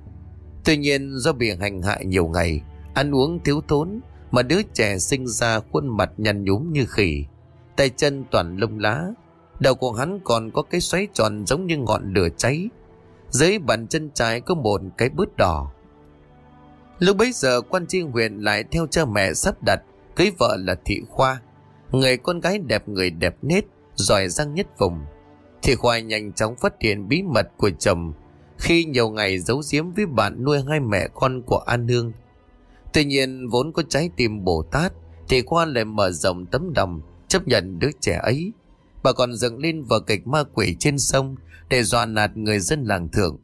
Tuy nhiên do bị hành hạ nhiều ngày, ăn uống thiếu thốn, mà đứa trẻ sinh ra khuôn mặt nhăn nhúm như khỉ, tay chân toàn lông lá, Đầu của hắn còn có cái xoáy tròn giống như ngọn lửa cháy. Dưới bàn chân trái có một cái bướt đỏ. Lúc bấy giờ quan tri huyện lại theo cha mẹ sắp đặt cưới vợ là Thị Khoa. Người con gái đẹp người đẹp nết, giỏi răng nhất vùng. Thị Khoa nhanh chóng phát hiện bí mật của chồng khi nhiều ngày giấu giếm với bạn nuôi hai mẹ con của An Hương. Tuy nhiên vốn có trái tim Bồ Tát thì Khoa lại mở rộng tấm lòng chấp nhận đứa trẻ ấy Bà còn dựng lên vở kịch ma quỷ trên sông để dọa nạt người dân làng thượng.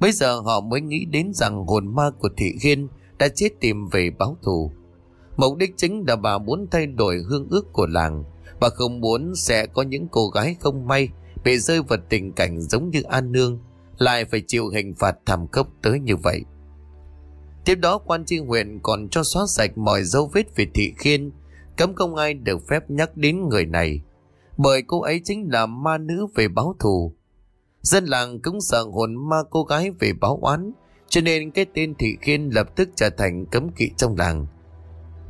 Bây giờ họ mới nghĩ đến rằng hồn ma của Thị Khiên đã chết tìm về báo thù. Mục đích chính là bà muốn thay đổi hương ước của làng. Bà không muốn sẽ có những cô gái không may bị rơi vào tình cảnh giống như An Nương, lại phải chịu hình phạt thảm khốc tới như vậy. Tiếp đó, quan tri huyện còn cho xóa sạch mọi dấu vết về Thị Khiên cấm không ai được phép nhắc đến người này bởi cô ấy chính là ma nữ về báo thù. Dân làng cũng sợ hồn ma cô gái về báo oán, cho nên cái tên Thị Khiên lập tức trở thành cấm kỵ trong làng.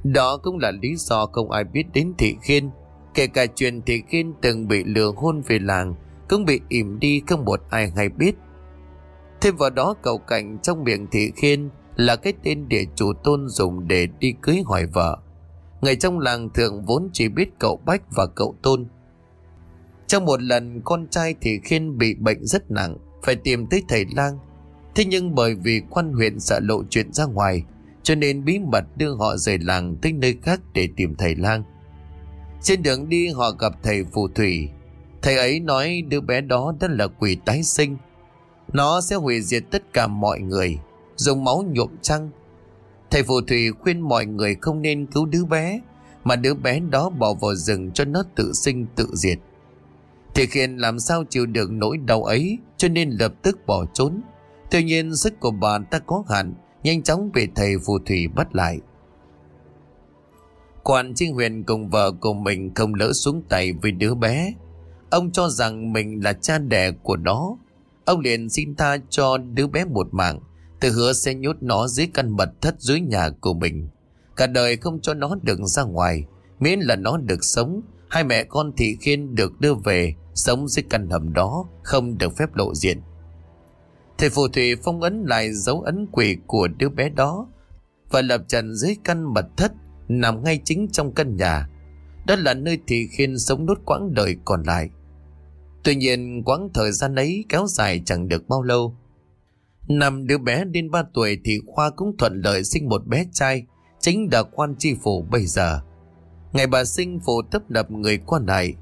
Đó cũng là lý do không ai biết đến Thị Khiên, kể cả chuyện Thị Khiên từng bị lừa hôn về làng, cũng bị ỉm đi không một ai hay biết. Thêm vào đó cậu cảnh trong miệng Thị Khiên là cái tên địa chủ tôn dùng để đi cưới hỏi vợ. Người trong làng thường vốn chỉ biết cậu Bách và cậu Tôn. Trong một lần con trai thì Khiên bị bệnh rất nặng, phải tìm tới thầy lang. Thế nhưng bởi vì quan huyện sợ lộ chuyện ra ngoài, cho nên bí mật đưa họ rời làng tới nơi khác để tìm thầy lang. Trên đường đi họ gặp thầy phù thủy. Thầy ấy nói đứa bé đó đã là quỷ tái sinh. Nó sẽ hủy diệt tất cả mọi người, dùng máu nhuộm trăng. Thầy phù thủy khuyên mọi người không nên cứu đứa bé, mà đứa bé đó bỏ vào rừng cho nó tự sinh tự diệt. Thì Khiên làm sao chịu được nỗi đau ấy cho nên lập tức bỏ trốn. Tuy nhiên sức của bà ta có hạn, nhanh chóng bị thầy phù thủy bắt lại. Quan Trinh Huyền cùng vợ của mình không lỡ xuống tay với đứa bé. Ông cho rằng mình là cha đẻ của nó. Ông liền xin tha cho đứa bé một mạng, tôi hứa sẽ nhốt nó dưới căn mật thất dưới nhà của mình. Cả đời không cho nó được ra ngoài, miễn là nó được sống. Hai mẹ con Thị Khiên được đưa về, sống dưới căn hầm đó, không được phép lộ diện. Thầy phù thủy phong ấn lại dấu ấn quỷ của đứa bé đó và lập trần dưới căn mật thất nằm ngay chính trong căn nhà. Đó là nơi Thị Khiên sống nốt quãng đời còn lại. Tuy nhiên quãng thời gian ấy kéo dài chẳng được bao lâu. Năm đứa bé đến 3 tuổi thì Khoa cũng thuận lợi sinh một bé trai, chính là quan tri phủ bây giờ. Ngày bà sinh phụ tấp nập người qua lại.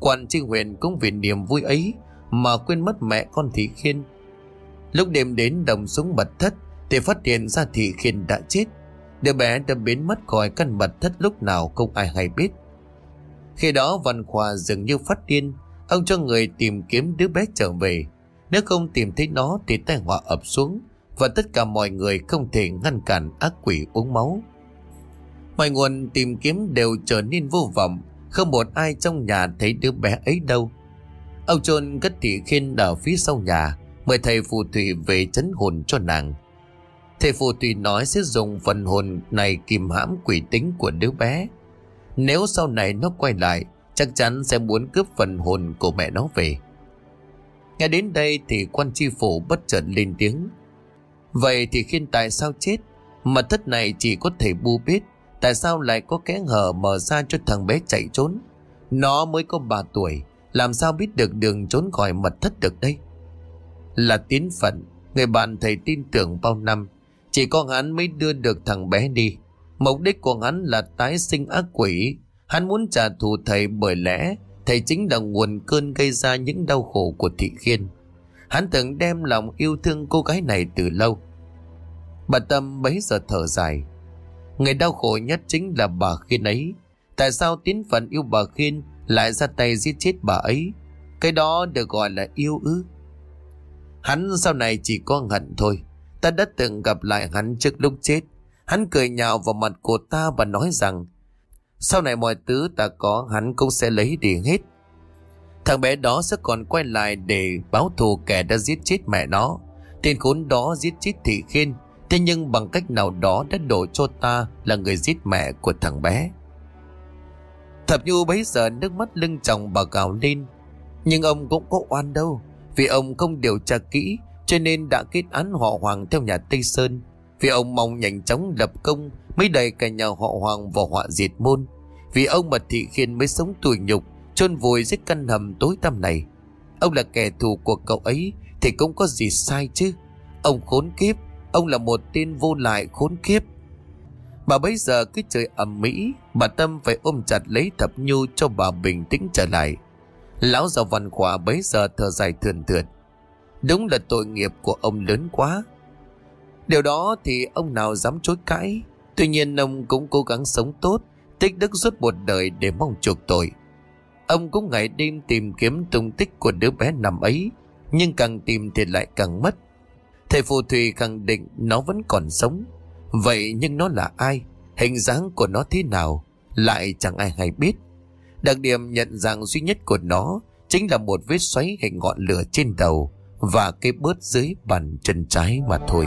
Quan tri huyện cũng vì niềm vui ấy mà quên mất mẹ con Thị Khiên. Lúc đêm đến đồng súng mật thất thì phát hiện ra Thị Khiên đã chết. Đứa bé đã biến mất khỏi căn mật thất lúc nào không ai hay biết. Khi đó Văn Khoa dường như phát điên, ông cho người tìm kiếm đứa bé trở về. Nếu không tìm thấy nó thì tai họa ập xuống và tất cả mọi người không thể ngăn cản ác quỷ uống máu. Mọi nguồn tìm kiếm đều trở nên vô vọng, không một ai trong nhà thấy đứa bé ấy đâu. Ông chôn cất thị khiên ở phía sau nhà, mời thầy phù thủy về chấn hồn cho nàng. Thầy phù thủy nói sẽ dùng phần hồn này kìm hãm quỷ tính của đứa bé. Nếu sau này nó quay lại, chắc chắn sẽ muốn cướp phần hồn của mẹ nó về. Nghe đến đây thì quan tri phủ bất chợt lên tiếng. Vậy thì khiên tại sao chết? mật thất này chỉ có thể bu biết. Tại sao lại có kẽ hở mở ra cho thằng bé chạy trốn? Nó mới có 3 tuổi. Làm sao biết được đường trốn khỏi mật thất được đây? Là tiến phận. Người bạn thầy tin tưởng bao năm. Chỉ có hắn mới đưa được thằng bé đi. Mục đích của hắn là tái sinh ác quỷ. Hắn muốn trả thù thầy bởi lẽ thầy chính là nguồn cơn gây ra những đau khổ của thị khiên. Hắn từng đem lòng yêu thương cô gái này từ lâu. Bà Tâm bấy giờ thở dài. Người đau khổ nhất chính là bà Khiên ấy. Tại sao tiến phận yêu bà Khiên lại ra tay giết chết bà ấy? Cái đó được gọi là yêu ư. Hắn sau này chỉ có hận thôi. Ta đã từng gặp lại hắn trước lúc chết. Hắn cười nhạo vào mặt của ta và nói rằng sau này mọi thứ ta có, hắn cũng sẽ lấy đi hết. Thằng bé đó sẽ còn quay lại để báo thù kẻ đã giết chết mẹ nó. Tên khốn đó giết chết thị khiên. Thế nhưng bằng cách nào đó đã đổ cho ta là người giết mẹ của thằng bé. Thập Nhu bấy giờ nước mắt lưng chồng bà gào lên. Nhưng ông cũng có oan đâu. Vì ông không điều tra kỹ, cho nên đã kết án họ Hoàng theo nhà Tây Sơn. Vì ông mong nhanh chóng lập công mới đẩy cả nhà họ Hoàng vào họa diệt môn. Vì ông Mật Thị Khiên mới sống tủi nhục, chôn vùi dưới căn hầm tối tăm này. Ông là kẻ thù của cậu ấy thì cũng có gì sai chứ. Ông khốn kiếp, ông là một tên vô lại khốn kiếp. Bà bấy giờ cứ trời ầm mỹ, bà Tâm phải ôm chặt lấy thập nhu cho bà bình tĩnh trở lại. Lão già văn khỏa bấy giờ thở dài thườn thượt. Đúng là tội nghiệp của ông lớn quá. Điều đó thì ông nào dám chối cãi. Tuy nhiên ông cũng cố gắng sống tốt, tích đức suốt một đời để mong chuộc tội. Ông cũng ngày đêm tìm kiếm tung tích của đứa bé nằm ấy, nhưng càng tìm thì lại càng mất. Thầy phù thủy khẳng định nó vẫn còn sống. Vậy nhưng nó là ai? Hình dáng của nó thế nào? Lại chẳng ai hay biết. Đặc điểm nhận dạng duy nhất của nó chính là một vết xoáy hình ngọn lửa trên đầu và cái bớt dưới bàn chân trái mà thôi.